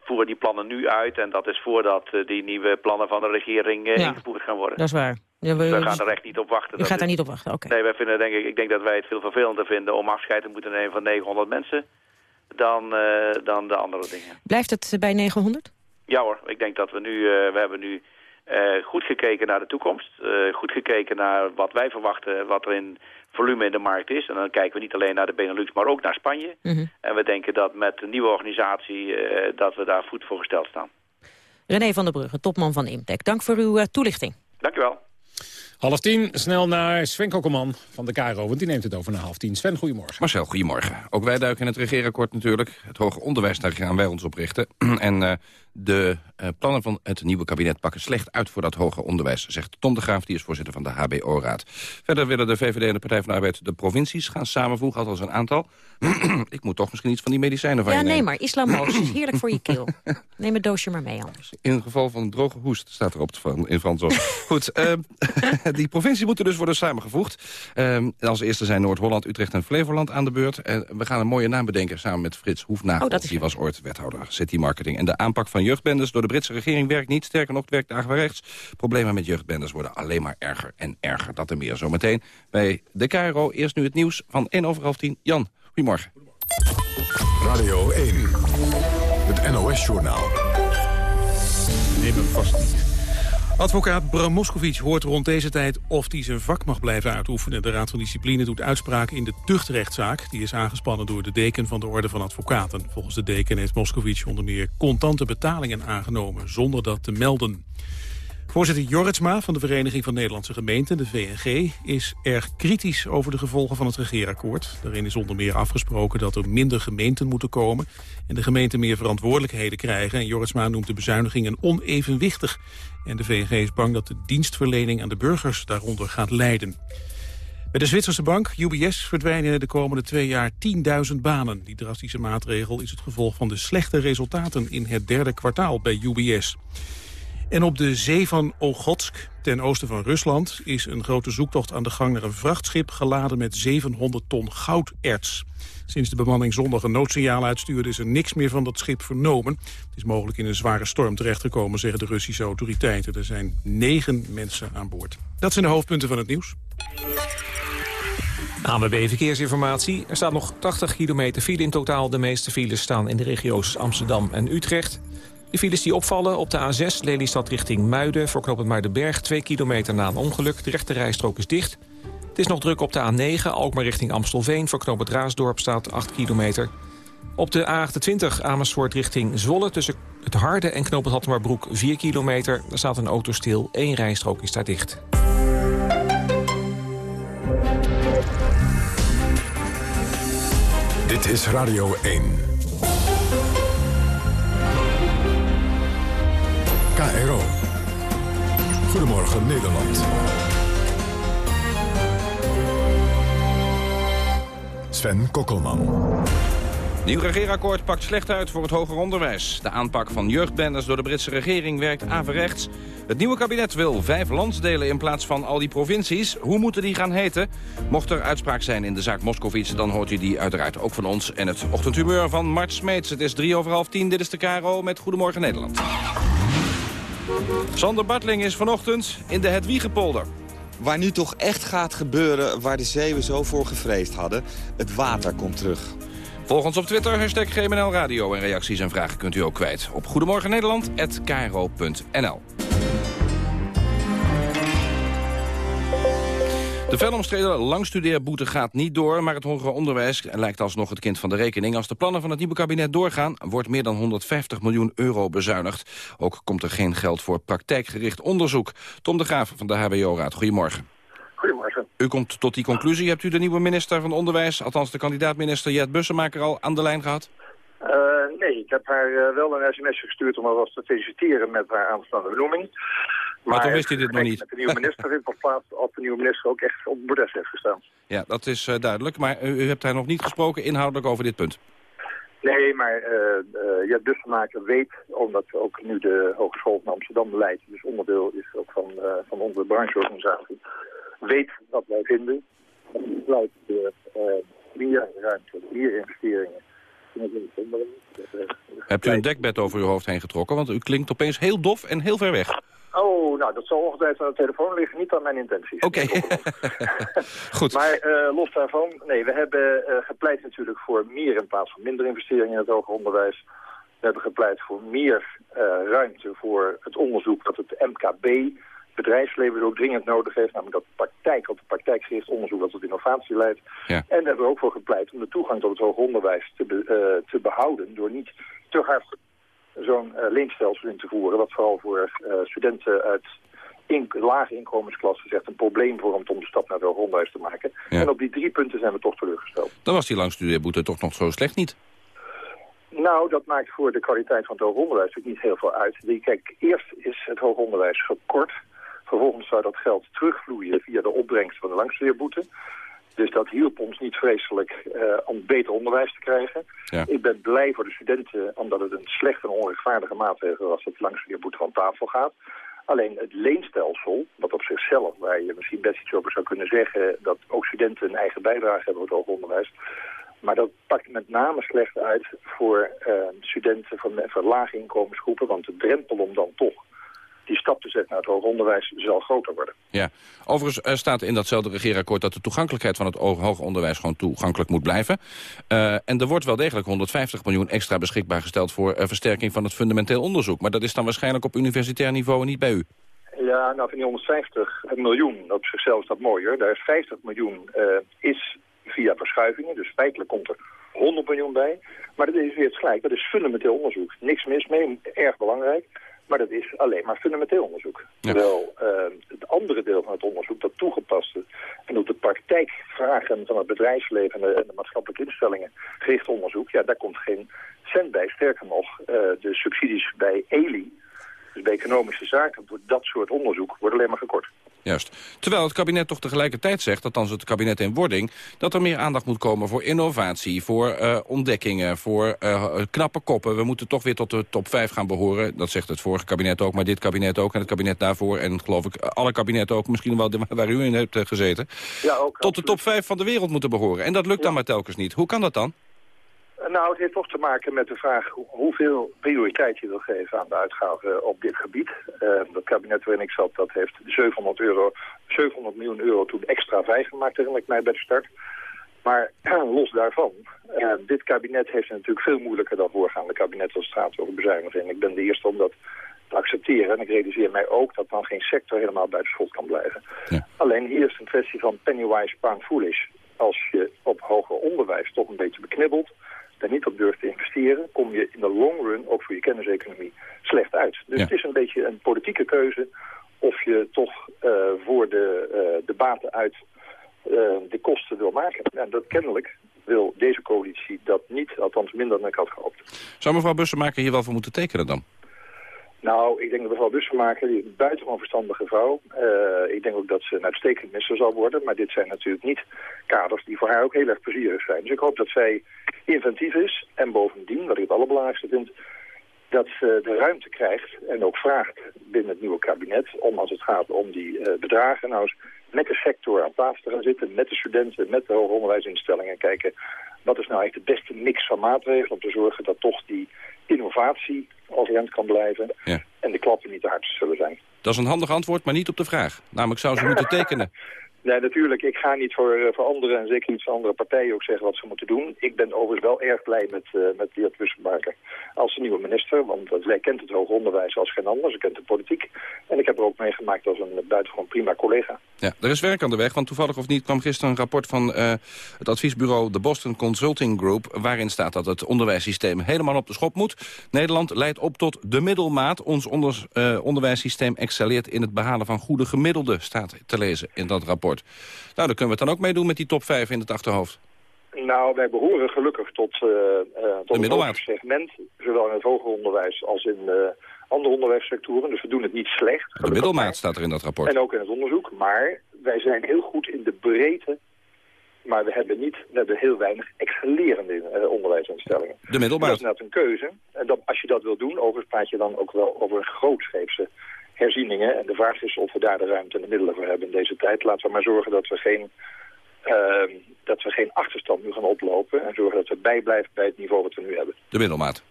S25: voeren die plannen nu uit. En dat is voordat uh, die nieuwe plannen van de regering ja, ingevoerd gaan worden.
S6: Dat is waar.
S25: Ja, we, gaan er echt niet op wachten.
S6: U gaat daar niet op wachten, oké.
S25: Okay. Nee, wij vinden, denk ik, ik denk dat wij het veel vervelender vinden om afscheid te moeten nemen van 900 mensen dan, uh, dan de andere dingen.
S6: Blijft het bij 900?
S25: Ja hoor, ik denk dat we nu, uh, we hebben nu uh, goed gekeken naar de toekomst. goed gekeken naar wat wij verwachten, wat er in volume in de markt is. En dan kijken we niet alleen naar de Benelux, maar ook naar Spanje. Mm -hmm. En we denken dat met de nieuwe organisatie dat we daar voet voor gesteld staan.
S6: René van der Brugge, topman van Imtech. Dank voor uw toelichting.
S25: Dank u wel.
S7: Half tien, snel naar Sven Kokkelman van de KRO, want die neemt het over na half tien. Sven, goedemorgen.
S26: Marcel, goedemorgen. Ook wij duiken in het regeerakkoord natuurlijk. Het hoger onderwijs, daar gaan wij ons op richten. en uh, de uh, plannen van het nieuwe kabinet pakken slecht uit voor dat hoger onderwijs, zegt Tom de Graaf, die is voorzitter van de HBO-raad. Verder willen de VVD en de Partij van de Arbeid de provincies gaan samenvoegen, althans een aantal. Ik moet toch misschien iets van die medicijnen van
S6: ja,
S26: je
S6: nemen. Ja, nee, maar islamoos is heerlijk voor je keel. Neem het doosje maar mee anders.
S26: In het geval van droge hoest, staat erop in Frans. Goed, uh, die provincie moeten dus worden samengevoegd. Uh, als eerste zijn Noord-Holland, Utrecht en Flevoland aan de beurt. En we gaan een mooie naam bedenken samen met Frits Hoefnagel.
S6: Oh,
S26: die was ooit wethouder City Marketing. En de aanpak van jeugdbendes door de Britse regering werkt niet. Sterker nog, het werkt averechts. Problemen met jeugdbendes worden alleen maar erger en erger. Dat en meer zometeen bij de KRO. Eerst nu het nieuws van 1 over half 10. Jan, goedemorgen.
S1: Radio 1, het NOS-journaal.
S2: Neem hem vast niet. Advocaat Bram Moskovic hoort rond deze tijd of hij zijn vak mag blijven uitoefenen. De Raad van Discipline doet uitspraak in de tuchtrechtszaak. Die is aangespannen door de deken van de Orde van Advocaten. Volgens de deken heeft Moskovic onder meer contante betalingen aangenomen... zonder dat te melden. Voorzitter Jorritsma van de Vereniging van Nederlandse Gemeenten, de VNG, is erg kritisch over de gevolgen van het regeerakkoord. Daarin is onder meer afgesproken dat er minder gemeenten moeten komen en de gemeenten meer verantwoordelijkheden krijgen. En noemt de bezuinigingen onevenwichtig. En de VNG is bang dat de dienstverlening aan de burgers daaronder gaat lijden. Bij de Zwitserse bank UBS verdwijnen de komende twee jaar 10.000 banen. Die drastische maatregel is het gevolg van de slechte resultaten in het derde kwartaal bij UBS. En op de zee van Okhotsk, ten oosten van Rusland... is een grote zoektocht aan de gang naar een vrachtschip... geladen met 700 ton gouderts. Sinds de bemanning zondag een noodsignaal uitstuurde... is er niks meer van dat schip vernomen. Het is mogelijk in een zware storm terechtgekomen... zeggen de Russische autoriteiten. Er zijn negen mensen aan boord. Dat zijn de hoofdpunten van het nieuws.
S3: ANWB Verkeersinformatie. Er staat nog 80 kilometer file in totaal. De meeste files staan in de regio's Amsterdam en Utrecht. De files die opvallen op de A6 Lelystad richting Muiden... voor knooppunt Muidenberg, 2 kilometer na een ongeluk. De rechte rijstrook is dicht. Het is nog druk op de A9, Alkmaar richting Amstelveen... voor knooppunt Raasdorp staat 8 kilometer. Op de A28 Amersfoort richting Zwolle... tussen het Harde en knooppunt Hattemarbroek 4 kilometer. Daar staat een auto stil, één rijstrook is daar dicht.
S1: Dit is Radio 1. KRO. Goedemorgen Nederland. Sven Kokkelman.
S26: Nieuw regeerakkoord pakt slecht uit voor het hoger onderwijs. De aanpak van jeugdbenders door de Britse regering werkt averechts. Het nieuwe kabinet wil vijf landsdelen in plaats van al die provincies. Hoe moeten die gaan heten? Mocht er uitspraak zijn in de zaak Moskovits... dan hoort u die uiteraard ook van ons. En het ochtendhumeur van Mart Smeets. Het is drie over half tien. Dit is de KRO met Goedemorgen Nederland. Sander Bartling is vanochtend in de Hedwiegepolder.
S27: Waar nu toch echt gaat gebeuren waar de zeeuwen zo voor gevreesd hadden. Het water komt terug.
S26: Volg ons op Twitter, hashtag GMNL Radio. En reacties en vragen kunt u ook kwijt op Goedemorgen De venomstreden langstudeerboete gaat niet door... maar het hoger onderwijs lijkt alsnog het kind van de rekening. Als de plannen van het nieuwe kabinet doorgaan... wordt meer dan 150 miljoen euro bezuinigd. Ook komt er geen geld voor praktijkgericht onderzoek. Tom de Graaf van de HBO-raad, goedemorgen.
S28: Goedemorgen.
S26: U komt tot die conclusie. Hebt u de nieuwe minister van Onderwijs... althans de kandidaat-minister Jet Bussemaker al aan de lijn gehad?
S28: Uh, nee, ik heb haar uh, wel een sms gestuurd om haar was te feliciteren met haar aanstaande benoeming.
S26: Maar, maar toen wist hij dit nog niet.
S28: Met de nieuwe minister op plaats of de nieuwe minister ook echt op het bordes heeft gestaan.
S26: Ja, dat is uh, duidelijk. Maar u, u, hebt daar nog niet gesproken inhoudelijk over dit punt?
S28: Nee, maar eh eh, ja, weet, omdat ook nu de Hogeschool van Amsterdam beleidt, dus onderdeel is ook van, eh, van onze brancheorganisatie, weet wat wij vinden. En besluit de eh, meer ruimte, meer investeringen. in eh,
S26: Hebt u een dekbed over uw hoofd heen getrokken? Want u klinkt opeens heel dof en heel ver weg.
S28: Oh, nou, dat zal ongetwijfeld aan de telefoon liggen. Niet aan mijn intenties.
S26: Oké. Goed.
S28: Maar eh, los daarvan, nee, we hebben eh, gepleit natuurlijk voor meer in plaats van minder investeringen in het hoger onderwijs. We hebben gepleit voor meer eh, ruimte voor het onderzoek dat het MKB, bedrijfsleven ook dringend nodig heeft. Namelijk dat praktijk, op de praktijkgericht onderzoek dat tot innovatie leidt.
S26: Ja.
S28: En we hebben er ook voor gepleit om de toegang tot het hoger onderwijs te, be- te behouden door niet te hard zo'n eh, leenstelsel in te voeren. Wat vooral voor eh, studenten uit in, lage inkomensklassen echt een probleem vormt om de stap naar het hoger onderwijs te maken.
S26: Ja.
S28: En op die drie punten zijn we toch teleurgesteld.
S26: Dan was die langstudeerboete toch nog zo slecht niet.
S28: Nou, dat maakt voor de kwaliteit van het hoger onderwijs natuurlijk niet heel veel uit. Die- Kijk, eerst is het hoger onderwijs gekort. Vervolgens zou dat geld terugvloeien via de opbrengst van de langstudeerboete. Dus dat hielp ons niet vreselijk eh, om beter onderwijs te krijgen.
S26: Ja.
S28: Ik ben blij voor de studenten, omdat het een slechte en onrechtvaardige maatregel was dat de langstudeerboete van tafel gaat. Alleen het leenstelsel, wat op zichzelf, waar je misschien best iets over zou kunnen zeggen, dat ook studenten een eigen bijdrage hebben voor het hoger onderwijs. Maar dat pakt met name slecht uit voor eh, studenten van, van lage inkomensgroepen, want de drempel om dan toch die stap te zetten naar het hoger onderwijs zal groter worden.
S26: Ja. Overigens eh, staat in datzelfde regeerakkoord dat de toegankelijkheid van het hoger onderwijs gewoon toegankelijk moet blijven. Eh, en er wordt wel degelijk 150 miljoen extra beschikbaar gesteld voor eh, versterking van het fundamenteel onderzoek. Maar dat is dan waarschijnlijk op universitair niveau en niet bij u.
S28: Ja, nou van die 150 miljoen, dat op zichzelf is dat mooier. Daar is 50 miljoen is via verschuivingen, dus feitelijk komt er 100 miljoen bij. Maar dat is weer het gelijk, dat is fundamenteel onderzoek. Niks mis mee, erg belangrijk. Maar dat is alleen maar fundamenteel onderzoek. Terwijl eh, het andere deel van het onderzoek, dat toegepaste en op de praktijkvragen van het bedrijfsleven en de, en de maatschappelijke instellingen gericht onderzoek, ja, daar komt geen cent bij. Sterker nog, eh, de subsidies bij ELI, dus bij economische zaken, voor dat soort onderzoek, worden alleen maar gekort.
S26: Juist. Terwijl het kabinet toch tegelijkertijd zegt, althans het kabinet in wording... dat er meer aandacht moet komen voor innovatie, voor eh, ontdekkingen, voor eh, knappe koppen. We moeten toch weer tot de top 5 gaan behoren. Dat zegt het vorige kabinet ook, maar dit kabinet ook en het kabinet daarvoor... en geloof ik alle kabinetten ook, misschien wel de- waar u in hebt eh, gezeten...
S28: Ja, ook.
S26: tot de top 5 van de wereld moeten behoren. En dat lukt dan maar telkens niet. Hoe kan dat dan?
S28: Nou, het heeft toch te maken met de vraag hoe- hoeveel prioriteit je wil geven aan de uitgaven op dit gebied. Eh, dat kabinet waarin ik zat, dat heeft 700, euro, 700 miljoen euro toen extra vrijgemaakt, herinner ik mij bij de start. Maar los daarvan, eh, dit kabinet heeft het natuurlijk veel moeilijker dan voorgaande kabinet als het gaat over bezuiniging. Ik ben de eerste om dat te accepteren en ik realiseer mij ook dat dan geen sector helemaal buiten schot kan blijven. Alleen hier is het een kwestie van pennywise pound foolish. Als je op hoger onderwijs toch een beetje beknibbelt, daar niet op durft te investeren, kom je in de long run, ook voor je kenniseconomie, slecht uit. Dus het is een beetje een politieke keuze of je toch eh, voor de, eh, de baten uit eh, de kosten wil maken. En dat kennelijk wil deze coalitie dat niet, althans minder dan ik had gehoopt.
S26: Zou mevrouw Bussemaker hier wel voor moeten tekenen dan?
S28: Nou, ik denk dat mevrouw Bussemaker, die een buitengewoon verstandige vrouw. Eh, ik denk ook dat ze een uitstekend minister zal worden. Maar dit zijn natuurlijk niet kaders die voor haar ook heel erg plezierig zijn. Dus ik hoop dat zij inventief is. En bovendien, wat ik het allerbelangrijkste vind, dat ze de ruimte krijgt en ook vraagt binnen het nieuwe kabinet... om als het gaat om die eh, bedragen nou eens met de sector aan tafel te gaan zitten... met de studenten, met de hoger onderwijsinstellingen... en kijken wat is nou eigenlijk de beste mix van maatregelen... om te zorgen dat toch die innovatie overeind kan blijven...
S26: Ja.
S28: en de klappen niet te hard zullen zijn.
S26: Dat is een handig antwoord, maar niet op de vraag. Namelijk zou ze moeten tekenen.
S28: Nee, natuurlijk. Ik ga niet voor, eh, voor anderen en zeker niet voor andere partijen ook zeggen wat ze moeten doen. Ik ben overigens wel erg blij met, uh, met Geert Bussemaker als de nieuwe minister. Want uh, zij kent het hoger onderwijs als geen ander. Ze kent de politiek. En ik heb er ook meegemaakt als een buitengewoon prima collega.
S26: Ja, er is werk aan de weg, want toevallig of niet kwam gisteren een rapport van uh, het adviesbureau de Boston Consulting Group... waarin staat dat het onderwijssysteem helemaal op de schop moet. Nederland leidt op tot de middelmaat. Ons onder, uh, onderwijssysteem excelleert in het behalen van goede gemiddelden... staat te lezen in dat rapport. Nou, daar kunnen we het dan ook mee doen met die top 5 in het achterhoofd.
S28: Nou, wij behoren gelukkig tot, uh, tot
S26: een hoger
S28: segment, zowel in het hoger onderwijs als in andere onderwijssectoren. Dus we doen het niet slecht.
S26: De middelmaat staat er in dat rapport.
S28: En ook in het onderzoek. Maar wij zijn heel goed in de breedte Maar we hebben, niet, we hebben heel weinig excellerende eh, onderwijsinstellingen.
S26: De middelbare.
S28: Dat is net een keuze. En dat, als je dat wil doen, overigens praat je dan ook wel over grootscheepse herzieningen. En de vraag is of we daar de ruimte en de middelen voor hebben in deze tijd. Laten we maar zorgen dat we geen, ehm, dat we geen achterstand nu gaan oplopen. En zorgen dat we bijblijven bij het niveau wat we nu hebben.
S26: De middelmaat.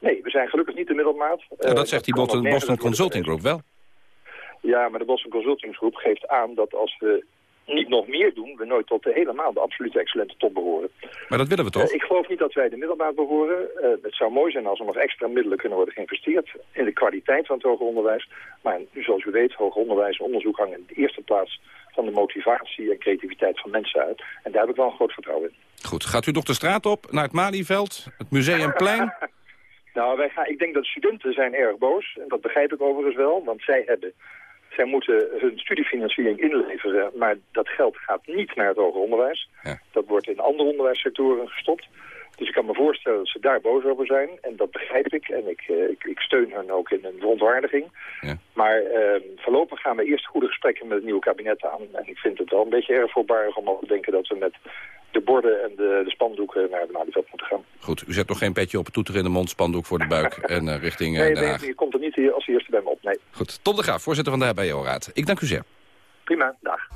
S28: Nee, we zijn gelukkig niet de middelmaat.
S26: Ja, dat
S28: Eh,
S26: zegt die Boston, Consulting Group wel.
S28: Ja, maar de Boston Consulting Groep geeft aan dat als we niet nog meer doen... we nooit tot de helemaal de absolute excellente top behoren.
S26: Maar dat willen we toch?
S28: Eh, ik geloof niet dat wij de middelmaat behoren. Eh, het zou mooi zijn als er nog extra middelen kunnen worden geïnvesteerd... in de kwaliteit van het hoger onderwijs. Maar zoals u weet, hoger onderwijs en onderzoek hangen in de eerste plaats... van de motivatie en creativiteit van mensen uit. En daar heb ik wel een groot vertrouwen in.
S26: Goed, gaat u nog de straat op, naar het Malieveld, het Museumplein?
S28: Nou, wij gaan, ik denk dat studenten zijn erg boos. En dat begrijp ik overigens wel, want zij hebben... Zij moeten hun studiefinanciering inleveren, maar dat geld gaat niet naar het hoger onderwijs. Dat wordt in andere onderwijssectoren gestopt. Dus ik kan me voorstellen dat ze daar boos over zijn. En dat begrijp ik. En ik, eh, ik, ik steun hen ook in een verontwaardiging. Maar eh, voorlopig gaan we eerst goede gesprekken met het nieuwe kabinet aan. En ik vind het wel een beetje erg voorbarig om al te denken dat we met de borden en de, de spandoeken naar de Malieveld moeten gaan.
S26: Goed, u zet nog geen petje op, toeter in de mond, spandoek voor de buik en eh, richting eh,
S28: nee,
S26: Den
S28: nee, je komt er niet hier als eerste bij me op. Nee,
S26: Goed, Tom de Graaf, voorzitter van de HBO-raad. Ik dank u zeer.
S28: prima. Dag.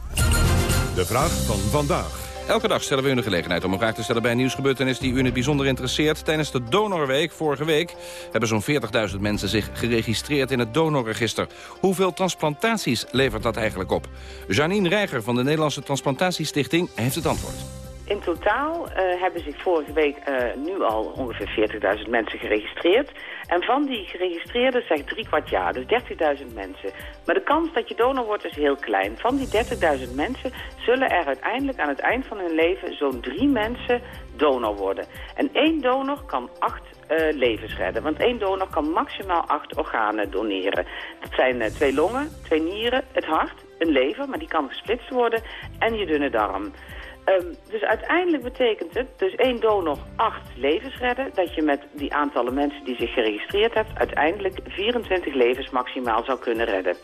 S1: De vraag van vandaag.
S26: Elke dag stellen we u de gelegenheid om een vraag te stellen bij een nieuwsgebeurtenis die u in het bijzonder interesseert. Tijdens de Donorweek vorige week hebben zo'n 40.000 mensen zich geregistreerd in het donorregister. Hoeveel transplantaties levert dat eigenlijk op? Janine Reiger van de Nederlandse Transplantatiestichting heeft het antwoord.
S29: In totaal eh, hebben zich vorige week eh, nu al ongeveer 40.000 mensen geregistreerd. En van die geregistreerden zegt drie kwart jaar, dus 30.000 mensen. Maar de kans dat je donor wordt is heel klein. Van die 30.000 mensen zullen er uiteindelijk aan het eind van hun leven zo'n drie mensen donor worden. En één donor kan acht eh, levens redden. Want één donor kan maximaal acht organen doneren. Dat zijn twee longen, twee nieren, het hart, een lever, maar die kan gesplitst worden, en je dunne darm. Ehm, dus uiteindelijk betekent het, dus één donor acht levens redden... dat je met die aantallen mensen die zich geregistreerd hebt... uiteindelijk 24 levens maximaal zou kunnen redden.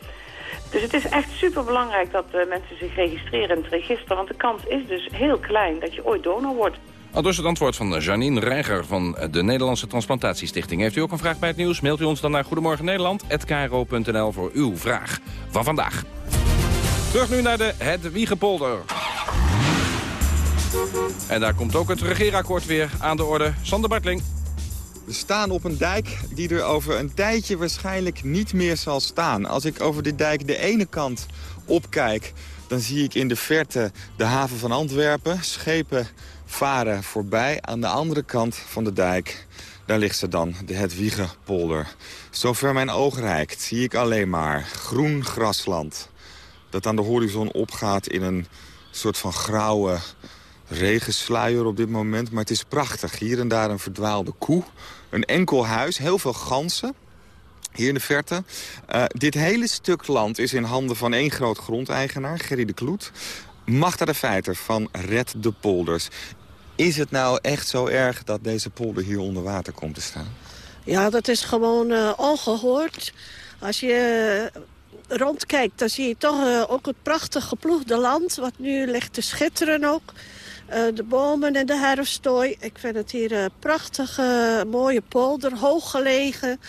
S29: Dus het is echt superbelangrijk dat eh, mensen zich registreren in het register... want de kans is dus heel klein dat je ooit donor wordt.
S26: Al dus het antwoord van Janine Reiger van de Nederlandse Transplantatiestichting. Heeft u ook een vraag bij het nieuws? Mailt u ons dan naar Goedemorgen Nederland@kro.nl voor uw vraag van vandaag. Terug nu naar de Het Wiegepolder. En daar komt ook het regeerakkoord weer aan de orde. Sander Bartling.
S27: We staan op een dijk die er over een tijdje waarschijnlijk niet meer zal staan. Als ik over de dijk de ene kant opkijk, dan zie ik in de verte de haven van Antwerpen. Schepen varen voorbij. Aan de andere kant van de dijk, daar ligt ze dan, de Hedwiegepolder. Zover mijn oog reikt, zie ik alleen maar groen grasland. Dat aan de horizon opgaat in een soort van grauwe regensluier op dit moment. Maar het is prachtig. Hier en daar een verdwaalde koe. Een enkel huis, heel veel ganzen. Hier in de verte. Uh, dit hele stuk land is in handen van één groot grondeigenaar, Gerry de Kloet. Magda de Feiter van Red de Polders. Is het nou echt zo erg dat deze polder hier onder water komt te staan?
S30: Ja, dat is gewoon uh, ongehoord. Als je uh, rondkijkt, dan zie je toch ook het prachtig geploegde land... wat nu ligt te schitteren ook. Uh, de bomen en de herfsttooi. Ik vind het hier een prachtige, mooie polder, hoog gelegen.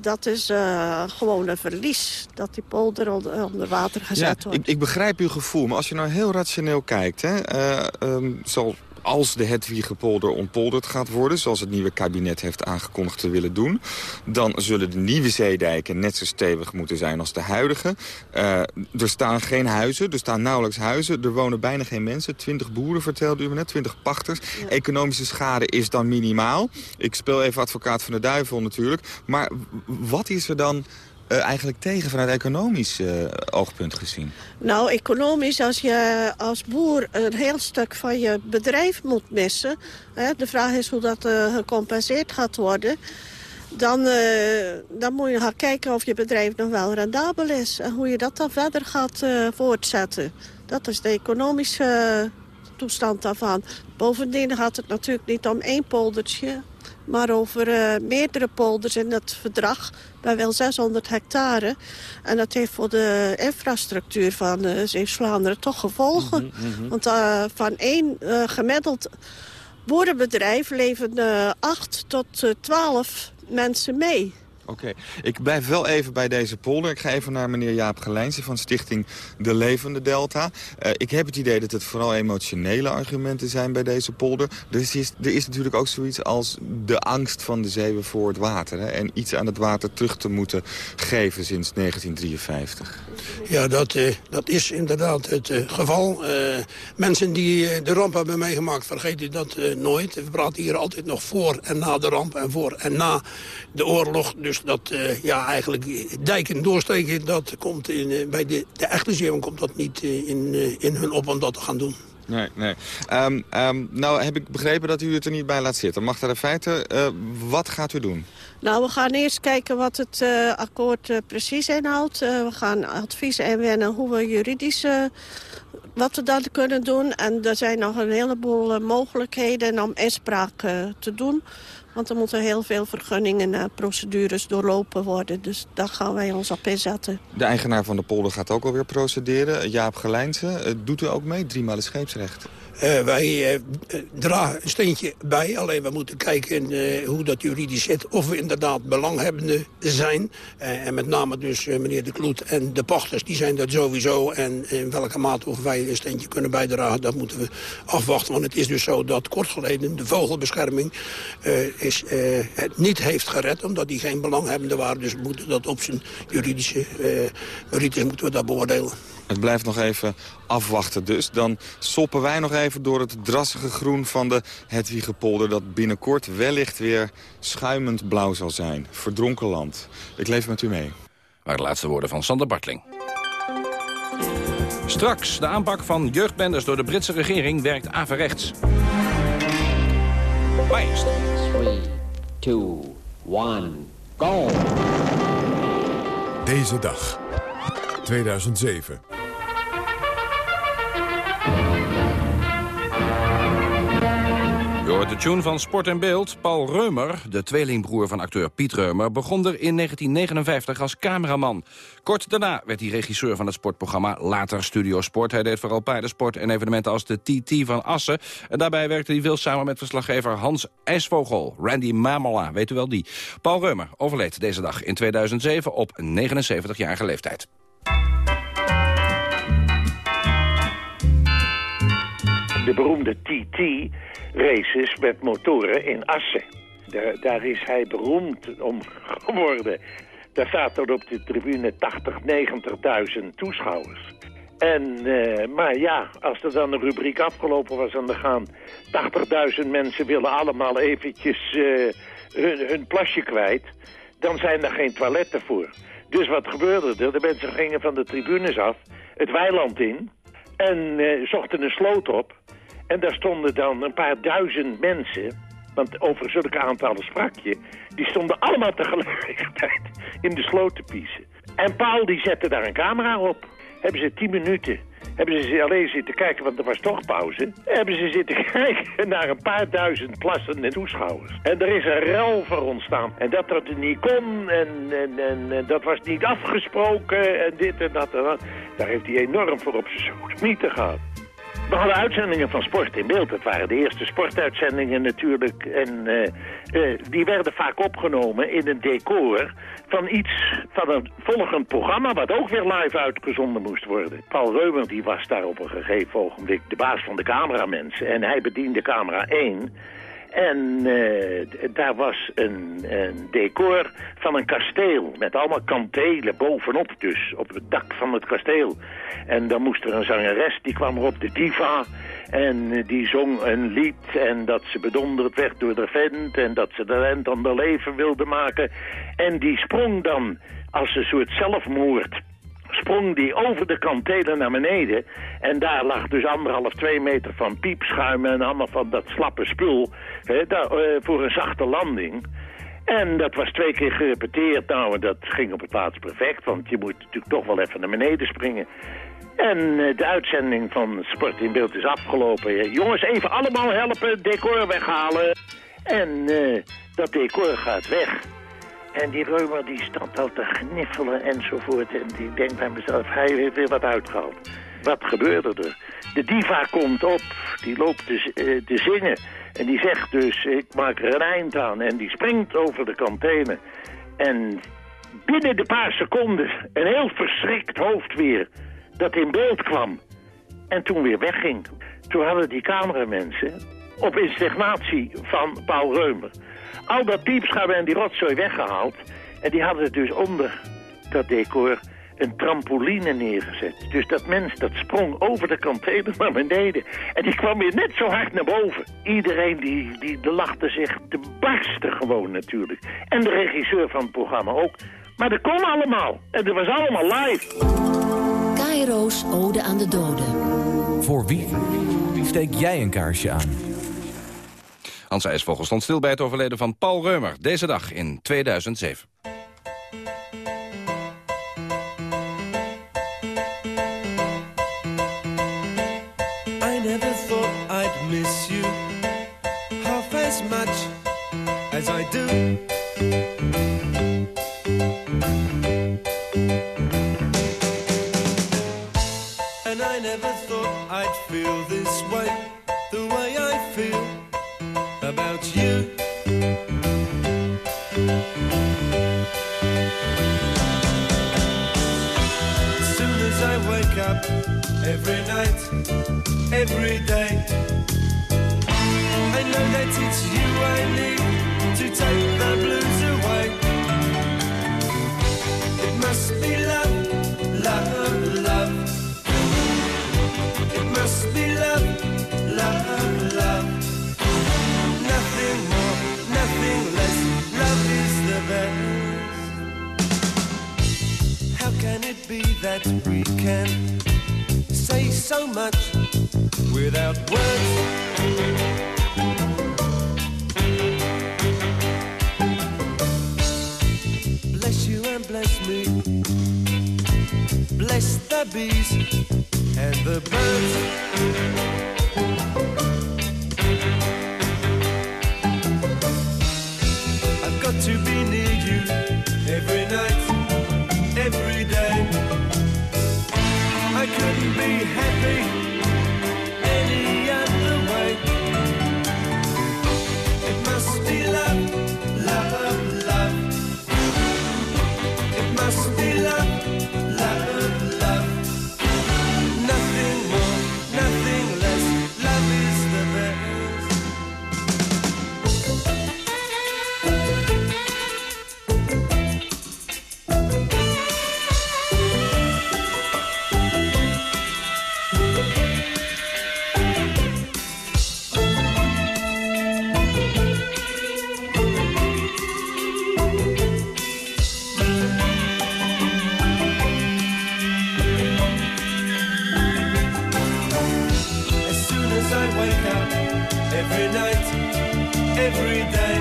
S30: Dat is uh, gewoon een verlies dat die polder onder, onder water gezet
S27: ja,
S30: wordt.
S27: Ik, ik begrijp uw gevoel, maar als je nou heel rationeel kijkt... Hè, uh, um, zal als de Hedwiegepolder ontpolderd gaat worden... zoals het nieuwe kabinet heeft aangekondigd te willen doen... dan zullen de nieuwe zeedijken net zo stevig moeten zijn als de huidige. Uh, er staan geen huizen, er staan nauwelijks huizen. Er wonen bijna geen mensen. Twintig boeren, vertelde u me net, twintig pachters. Ja. Economische schade is dan minimaal. Ik speel even advocaat van de duivel natuurlijk. Maar wat is er dan... Uh, eigenlijk tegen vanuit economisch uh, oogpunt gezien?
S30: Nou, economisch, als je als boer een heel stuk van je bedrijf moet missen... Hè, de vraag is hoe dat uh, gecompenseerd gaat worden... Dan, dan moet je gaan kijken of je bedrijf nog wel rendabel is... en hoe je dat dan verder gaat voortzetten. Dat is de economische toestand daarvan. Bovendien gaat het natuurlijk niet om één poldertje... maar over uh, meerdere polders in het verdrag bij wel 600 hectare. En dat heeft voor de infrastructuur van uh, Zeeuws-Vlaanderen toch gevolgen.
S31: Mhm, mhm.
S30: Want uh, van één gemiddeld boerenbedrijf leven uh, 8 tot 12 mensen mee.
S27: Oké, ik blijf wel even bij deze polder. Ik ga even naar meneer Jaap Gelijnse van Stichting De Levende Delta. Uh, ik heb het idee dat het vooral emotionele argumenten zijn bij deze polder. Dus er is, er is natuurlijk ook zoiets als de angst van de zeeuwen voor het water. Hè? En iets aan het water terug te moeten geven sinds 1953.
S31: Ja, dat, uh, dat is inderdaad het uh, geval. mensen die de ramp hebben meegemaakt vergeten dat nooit. We praten hier altijd nog voor en na de ramp en voor en na de oorlog. Dus dat uh, ja, eigenlijk dijken doorsteken, dat komt in, uh, bij de, de echte zeeuwen komt dat niet uh, in, in hun op om dat te gaan doen.
S27: Nee, nee. Um, um, nou heb ik begrepen dat u het er niet bij laat zitten. Mag daar in feite, wat gaat u doen?
S30: Nou, we gaan eerst kijken wat het akkoord precies inhoudt. we gaan advies inwinnen hoe we juridisch wat we dan kunnen doen. En er zijn nog een heleboel mogelijkheden om inspraak te doen. Want er moeten heel veel vergunningen en procedures doorlopen worden. Dus daar gaan wij ons op inzetten.
S27: De eigenaar van de polder gaat ook alweer procederen. Jaap Gelijnse, doet u ook mee? Driemaal het scheepsrecht.
S31: Uh, wij uh, dragen een steentje bij. Alleen we moeten kijken uh, hoe dat juridisch zit. Of we inderdaad belanghebbenden zijn. en met name dus meneer De Kloet en de pachters. Die zijn dat sowieso. En in welke mate of wij een steentje kunnen bijdragen. Dat moeten we afwachten. Want het is dus zo dat kort geleden de vogelbescherming is, het niet heeft gered. Omdat die geen belanghebbenden waren. Dus we moeten dat op zijn juridische merites moeten we beoordelen.
S27: Het blijft nog even afwachten dus. Dan soppen wij nog even door het drassige groen van de Hedwigepolder... dat binnenkort wellicht weer schuimend blauw zal zijn. Verdronken land. Ik leef met u mee.
S26: Maar de laatste woorden van Sander Bartling. Straks, de aanpak van jeugdbenders door de Britse regering werkt averechts. Maar eerst.
S32: 3, 2, 1, go!
S1: Deze dag, 2007.
S26: Je hoort de tune van Sport en Beeld. Paul Reumer, de tweelingbroer van acteur Piet Reumer... begon er in 1959 als cameraman. Kort daarna werd hij regisseur van het sportprogramma Later Studio Sport. Hij deed vooral paardensport en evenementen als de TT van Assen. En daarbij werkte hij veel samen met verslaggever Hans IJsvogel. Randy Mamola, weet u wel die. Paul Reumer overleed deze dag in 2007 op 79-jarige leeftijd.
S33: De beroemde TT races met motoren in Assen. Daar, daar is hij beroemd om geworden. Daar staat er op de tribune 80, 90.000 toeschouwers. En, uh, maar ja, als er dan een rubriek afgelopen was aan de gaan... 80.000 mensen willen allemaal eventjes uh, hun, hun plasje kwijt... dan zijn er geen toiletten voor. Dus wat gebeurde er? De mensen gingen van de tribunes af, het weiland in... en uh, zochten een sloot op... En daar stonden dan een paar duizend mensen, want over zulke aantallen sprak je, die stonden allemaal tegelijkertijd in de sloot te piezen. En Paul die zette daar een camera op. Hebben ze tien minuten, hebben ze alleen zitten kijken, want er was toch pauze. Hebben ze zitten kijken naar een paar duizend plassende toeschouwers. En er is een rel voor ontstaan. En dat dat niet kon en, en, en, dat was niet afgesproken en dit en dat en dat. Daar heeft hij enorm voor op zijn sodomieten gehad. We hadden uitzendingen van Sport in Beeld. Dat waren de eerste sportuitzendingen natuurlijk. En uh, uh, die werden vaak opgenomen in een decor van iets, van een volgend programma... wat ook weer live uitgezonden moest worden. Paul Reumer die was daar op een gegeven ogenblik de baas van de cameramensen. En hij bediende camera 1... En uh, daar was een, een, decor van een kasteel met allemaal kantelen bovenop dus, op het dak van het kasteel. En dan moest er een zangeres, die kwam er op de diva en uh, die zong een lied en dat ze bedonderd werd door de vent en dat ze de aan de leven wilde maken. En die sprong dan als een soort zelfmoord sprong die over de kantelen naar beneden. En daar lag dus anderhalf, twee meter van piepschuim en allemaal van dat slappe spul daar, uh, voor een zachte landing. En dat was twee keer gerepeteerd. Nou, dat ging op het laatst perfect, want je moet natuurlijk toch wel even naar beneden springen. En eh, de uitzending van Sport in Beeld is afgelopen. Jongens, even allemaal helpen, decor weghalen. En eh, dat decor gaat weg. En die Reumer die staat al te gniffelen enzovoort. En die denkt bij mezelf, hij heeft weer wat uitgehaald. Wat gebeurde er? De diva komt op, die loopt te, eh, te zingen. En die zegt dus, ik maak er een eind aan. En die springt over de kantine. En binnen de paar seconden een heel verschrikt hoofd weer dat in beeld kwam. En toen weer wegging. Toen hadden die cameramensen op insignatie van Paul Reumer... al dat piepschuim en die rotzooi weggehaald. En die hadden dus onder dat decor een trampoline neergezet. Dus dat mens dat sprong over de kantine naar beneden. En die kwam weer net zo hard naar boven. Iedereen die, die de lachte zich te barsten gewoon natuurlijk. En de regisseur van het programma ook. Maar dat kon allemaal. En dat was allemaal live.
S34: Cairo's Ode aan de Doden.
S35: Voor wie? Wie steek jij een kaarsje aan?
S26: Hans IJsvogel stond stil bij het overleden van Paul Reumer. Deze dag in 2007.
S36: I you. Soon as I wake up, every night, every day, I know that it's you I need to take the blues away. It must be love, love, be that we can say so much without words? Bless you and bless me. Bless the bees and the birds. As I wake up, every night, every day,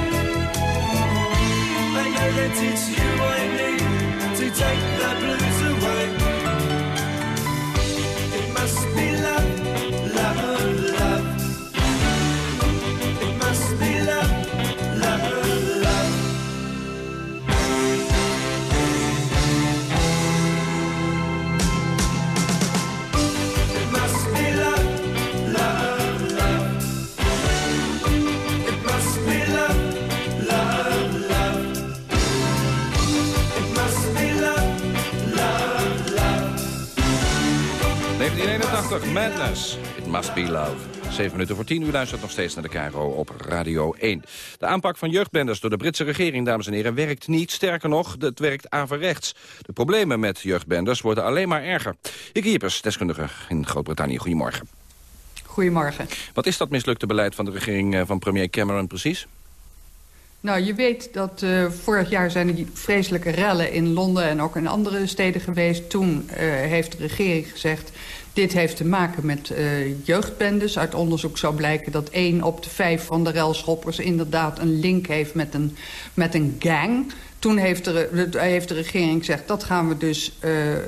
S36: I know that it's you I need to take the blues
S26: 1981, Madness. It must be love. 7 minuten voor 10 uur luistert nog steeds naar de KRO op Radio 1. De aanpak van jeugdbenders door de Britse regering, dames en heren, werkt niet. Sterker nog, het werkt averechts. De problemen met jeugdbenders worden alleen maar erger. Hikke Jippers, deskundige in Groot-Brittannië. Goedemorgen.
S37: Goedemorgen.
S26: Wat is dat mislukte beleid van de regering eh, van premier Cameron precies?
S37: Nou, je weet dat eh, vorig jaar zijn die vreselijke rellen in Londen en ook in andere steden geweest. Toen eh, heeft de regering gezegd, dit heeft te maken met eh, jeugdbendes. Uit onderzoek zou blijken dat één op de vijf van de relschoppers inderdaad een link heeft met een, met een gang. Toen heeft de, heeft de regering gezegd, dat gaan we dus uh, uh,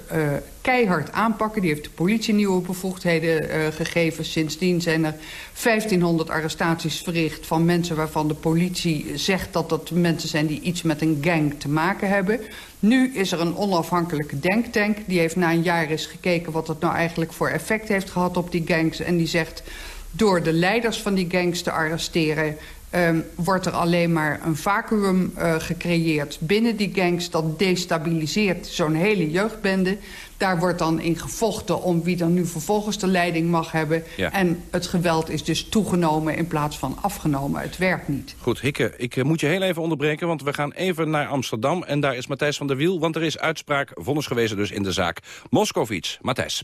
S37: keihard aanpakken. Die heeft de politie nieuwe bevoegdheden uh, gegeven. Sindsdien zijn er 1500 arrestaties verricht van mensen waarvan de politie zegt dat dat mensen zijn die iets met een gang te maken hebben. Nu is er een onafhankelijke denktank. Die heeft na een jaar eens gekeken wat het nou eigenlijk voor effect heeft gehad op die gangs. En die zegt, door de leiders van die gangs te arresteren... Um, wordt er alleen maar een vacuüm uh, gecreëerd binnen die gangs. Dat destabiliseert zo'n hele jeugdbende. Daar wordt dan in gevochten om wie dan nu vervolgens de leiding mag hebben.
S26: Ja.
S37: En het geweld is dus toegenomen in plaats van afgenomen. Het werkt niet.
S26: Goed, Hikke, ik uh, moet je heel even onderbreken... want we gaan even naar Amsterdam en daar is Matthijs van der Wiel... want er is uitspraak, vonnis gewezen dus in de zaak Moskovits. Matthijs.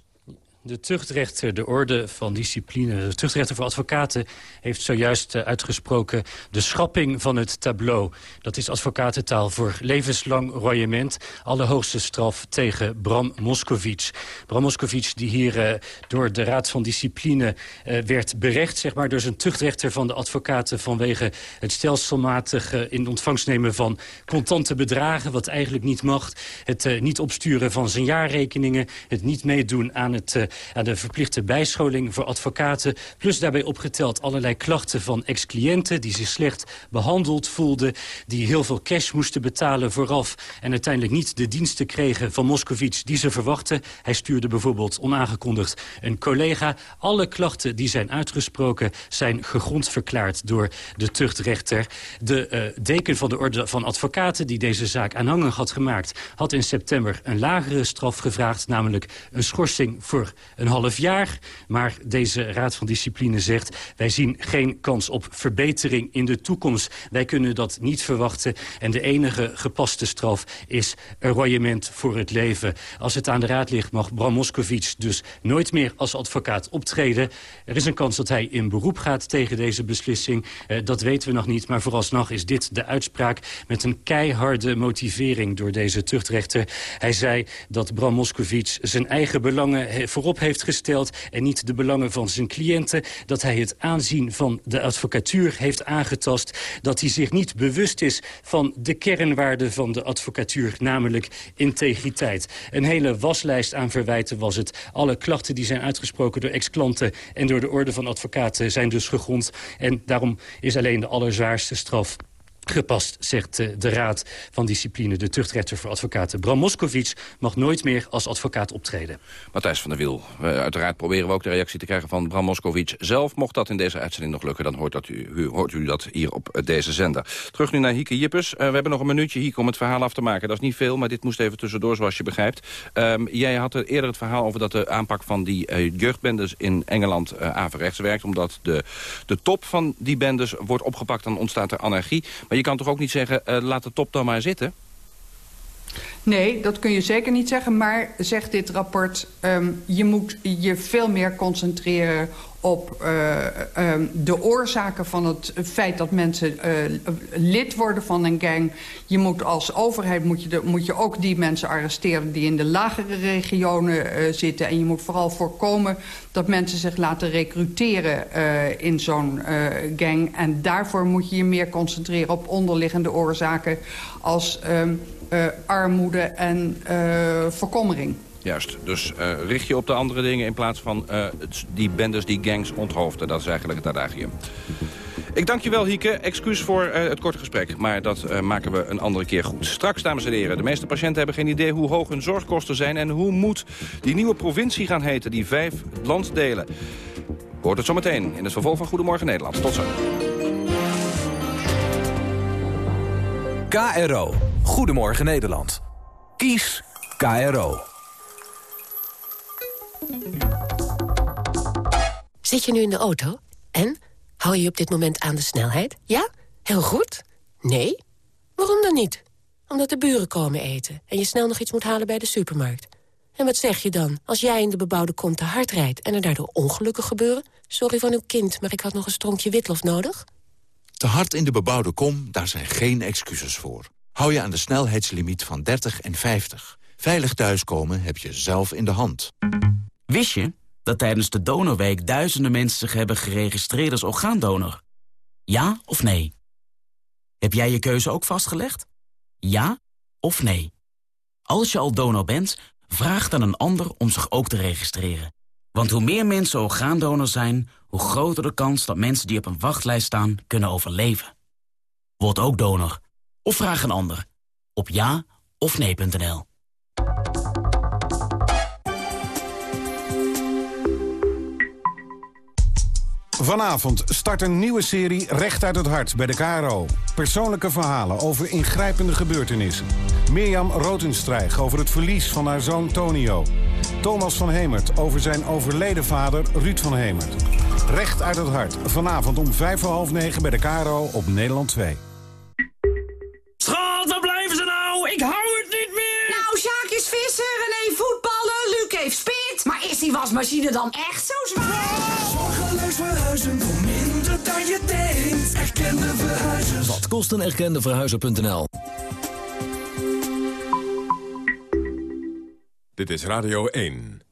S12: De tuchtrechter, de orde van discipline, de tuchtrechter voor advocaten... heeft zojuist uh, uitgesproken de schapping van het tableau. Dat is advocatentaal voor levenslang royement. Allerhoogste straf tegen Bram Moskovic. Bram Moskovic die hier uh, door de Raad van Discipline uh, werd berecht... zeg maar, door zijn tuchtrechter van de advocaten... vanwege het stelselmatig in ontvangst nemen van contante bedragen... wat eigenlijk niet mag. Het niet opsturen van zijn jaarrekeningen. Het niet meedoen aan het aan de verplichte bijscholing voor advocaten. Plus daarbij opgeteld allerlei klachten van ex-cliënten... die zich slecht behandeld voelden, die heel veel cash moesten betalen vooraf... en uiteindelijk niet de diensten kregen van Moscovici die ze verwachten. Hij stuurde bijvoorbeeld onaangekondigd een collega. Alle klachten die zijn uitgesproken zijn gegrond verklaard door de tuchtrechter. De uh, deken van de orde van advocaten die deze zaak aanhangig had gemaakt... had in september een lagere straf gevraagd, namelijk een schorsing voor een half jaar. Maar deze Raad van Discipline zegt... wij zien geen kans op verbetering in de toekomst. Wij kunnen dat niet verwachten. En de enige gepaste straf is een royement voor het leven. Als het aan de Raad ligt mag Bram Moskovic dus nooit meer als advocaat optreden. Er is een kans dat hij in beroep gaat tegen deze beslissing. Uh, dat weten we nog niet, maar vooralsnog is dit de uitspraak... met een keiharde motivering door deze tuchtrechter. Hij zei dat Bram Moskovic zijn eigen belangen voorop heeft gesteld... en niet de belangen van zijn cliënten. Dat hij het aanzien van de advocatuur heeft aangetast. Dat hij zich niet bewust is van de kernwaarden van de advocatuur... namelijk integriteit. Een hele waslijst aan verwijten was het. Alle klachten die zijn uitgesproken door ex-klanten... en door de orde van advocaten zijn dus gegrond. En daarom is alleen de allerzwaarste straf gepast, zegt uh, de Raad van Discipline, de tuchtrechter voor advocaten. Bram Moskovic mag nooit meer als advocaat optreden.
S26: Matthijs van der Wiel, uh, uiteraard proberen we ook de reactie te krijgen van Bram Moskovic zelf. Mocht dat in deze uitzending nog lukken, dan hoort, dat u, hoort u dat hier op uh, deze zender. Terug nu naar Hieke Jippes. we hebben nog een minuutje, Hieke, om het verhaal af te maken. Dat is niet veel, maar dit moest even tussendoor, zoals je begrijpt. Um, jij had er eerder het verhaal over dat de aanpak van die jeugdbendes in Engeland averechts werkt. Omdat de, de top van die bendes wordt opgepakt, dan ontstaat er anarchie. Je kan toch ook niet zeggen, uh, laat de top dan maar zitten?
S37: Nee, dat kun je zeker niet zeggen. Maar zegt dit rapport, um, je moet je veel meer concentreren op uh, um, de oorzaken van het feit dat mensen uh, lid worden van een gang. Je moet als overheid moet je, moet je ook die mensen arresteren die in de lagere regionen uh, zitten. En je moet vooral voorkomen dat mensen zich laten recruteren in zo'n gang. En daarvoor moet je je meer concentreren op onderliggende oorzaken als um, armoede en verkommering.
S26: Juist, dus uh, richt je op de andere dingen in plaats van uh, die bendes, die gangs onthoofden. Dat is eigenlijk het adagium. Ik dank je wel, Hieke. Excuus voor uh, het korte gesprek, maar dat maken we een andere keer goed. Straks, dames en heren, de meeste patiënten hebben geen idee hoe hoog hun zorgkosten zijn... en hoe moet die nieuwe provincie gaan heten, die vijf landdelen. Hoort het zometeen in het vervolg van Goedemorgen Nederland. Tot zo.
S13: KRO. Goedemorgen Nederland. Kies KRO.
S38: Zit je nu in de auto? En? Hou je op dit moment aan de snelheid? Ja? Heel goed? Nee? Waarom dan niet? Omdat de buren komen eten en je snel nog iets moet halen bij de supermarkt. En wat zeg je dan als jij in de bebouwde kom te hard rijdt... en er daardoor ongelukken gebeuren? Sorry van uw kind, maar ik had nog een stronkje witlof nodig.
S31: Te hard in de bebouwde kom, daar zijn geen excuses voor. Hou je aan de snelheidslimiet van 30 en 50. Veilig thuiskomen heb je zelf in de hand.
S39: Wist je dat tijdens de Donorweek duizenden mensen zich hebben geregistreerd als orgaandonor? Ja of nee? Heb jij je keuze ook vastgelegd? Ja of nee? Als je al donor bent, vraag dan een ander om zich ook te registreren. Want hoe meer mensen orgaandonor zijn, hoe groter de kans dat mensen die op een wachtlijst staan kunnen overleven. Word ook donor. Of vraag een ander. Op ja of nee.nl.
S40: Vanavond start een nieuwe serie Recht uit het Hart bij de KRO. Persoonlijke verhalen over ingrijpende gebeurtenissen. Mirjam Rotenstrijg over het verlies van haar zoon Tonio. Thomas van Hemert over zijn overleden vader Ruud van Hemert. Recht uit het Hart. Vanavond om vijf voor half negen bij de KRO op Nederland 2.
S41: Schat, waar blijven ze nou? Ik hou het niet meer!
S42: Nou, Sjaak is vissen, René voetballen, Luc heeft spit. Maar is die wasmachine dan echt zo zwaar?
S36: Zorgeloos verhuizen voor minder dan je denkt. Erkende verhuizers.
S43: Wat kost een erkende verhuizer.nl?
S1: Dit is Radio 1.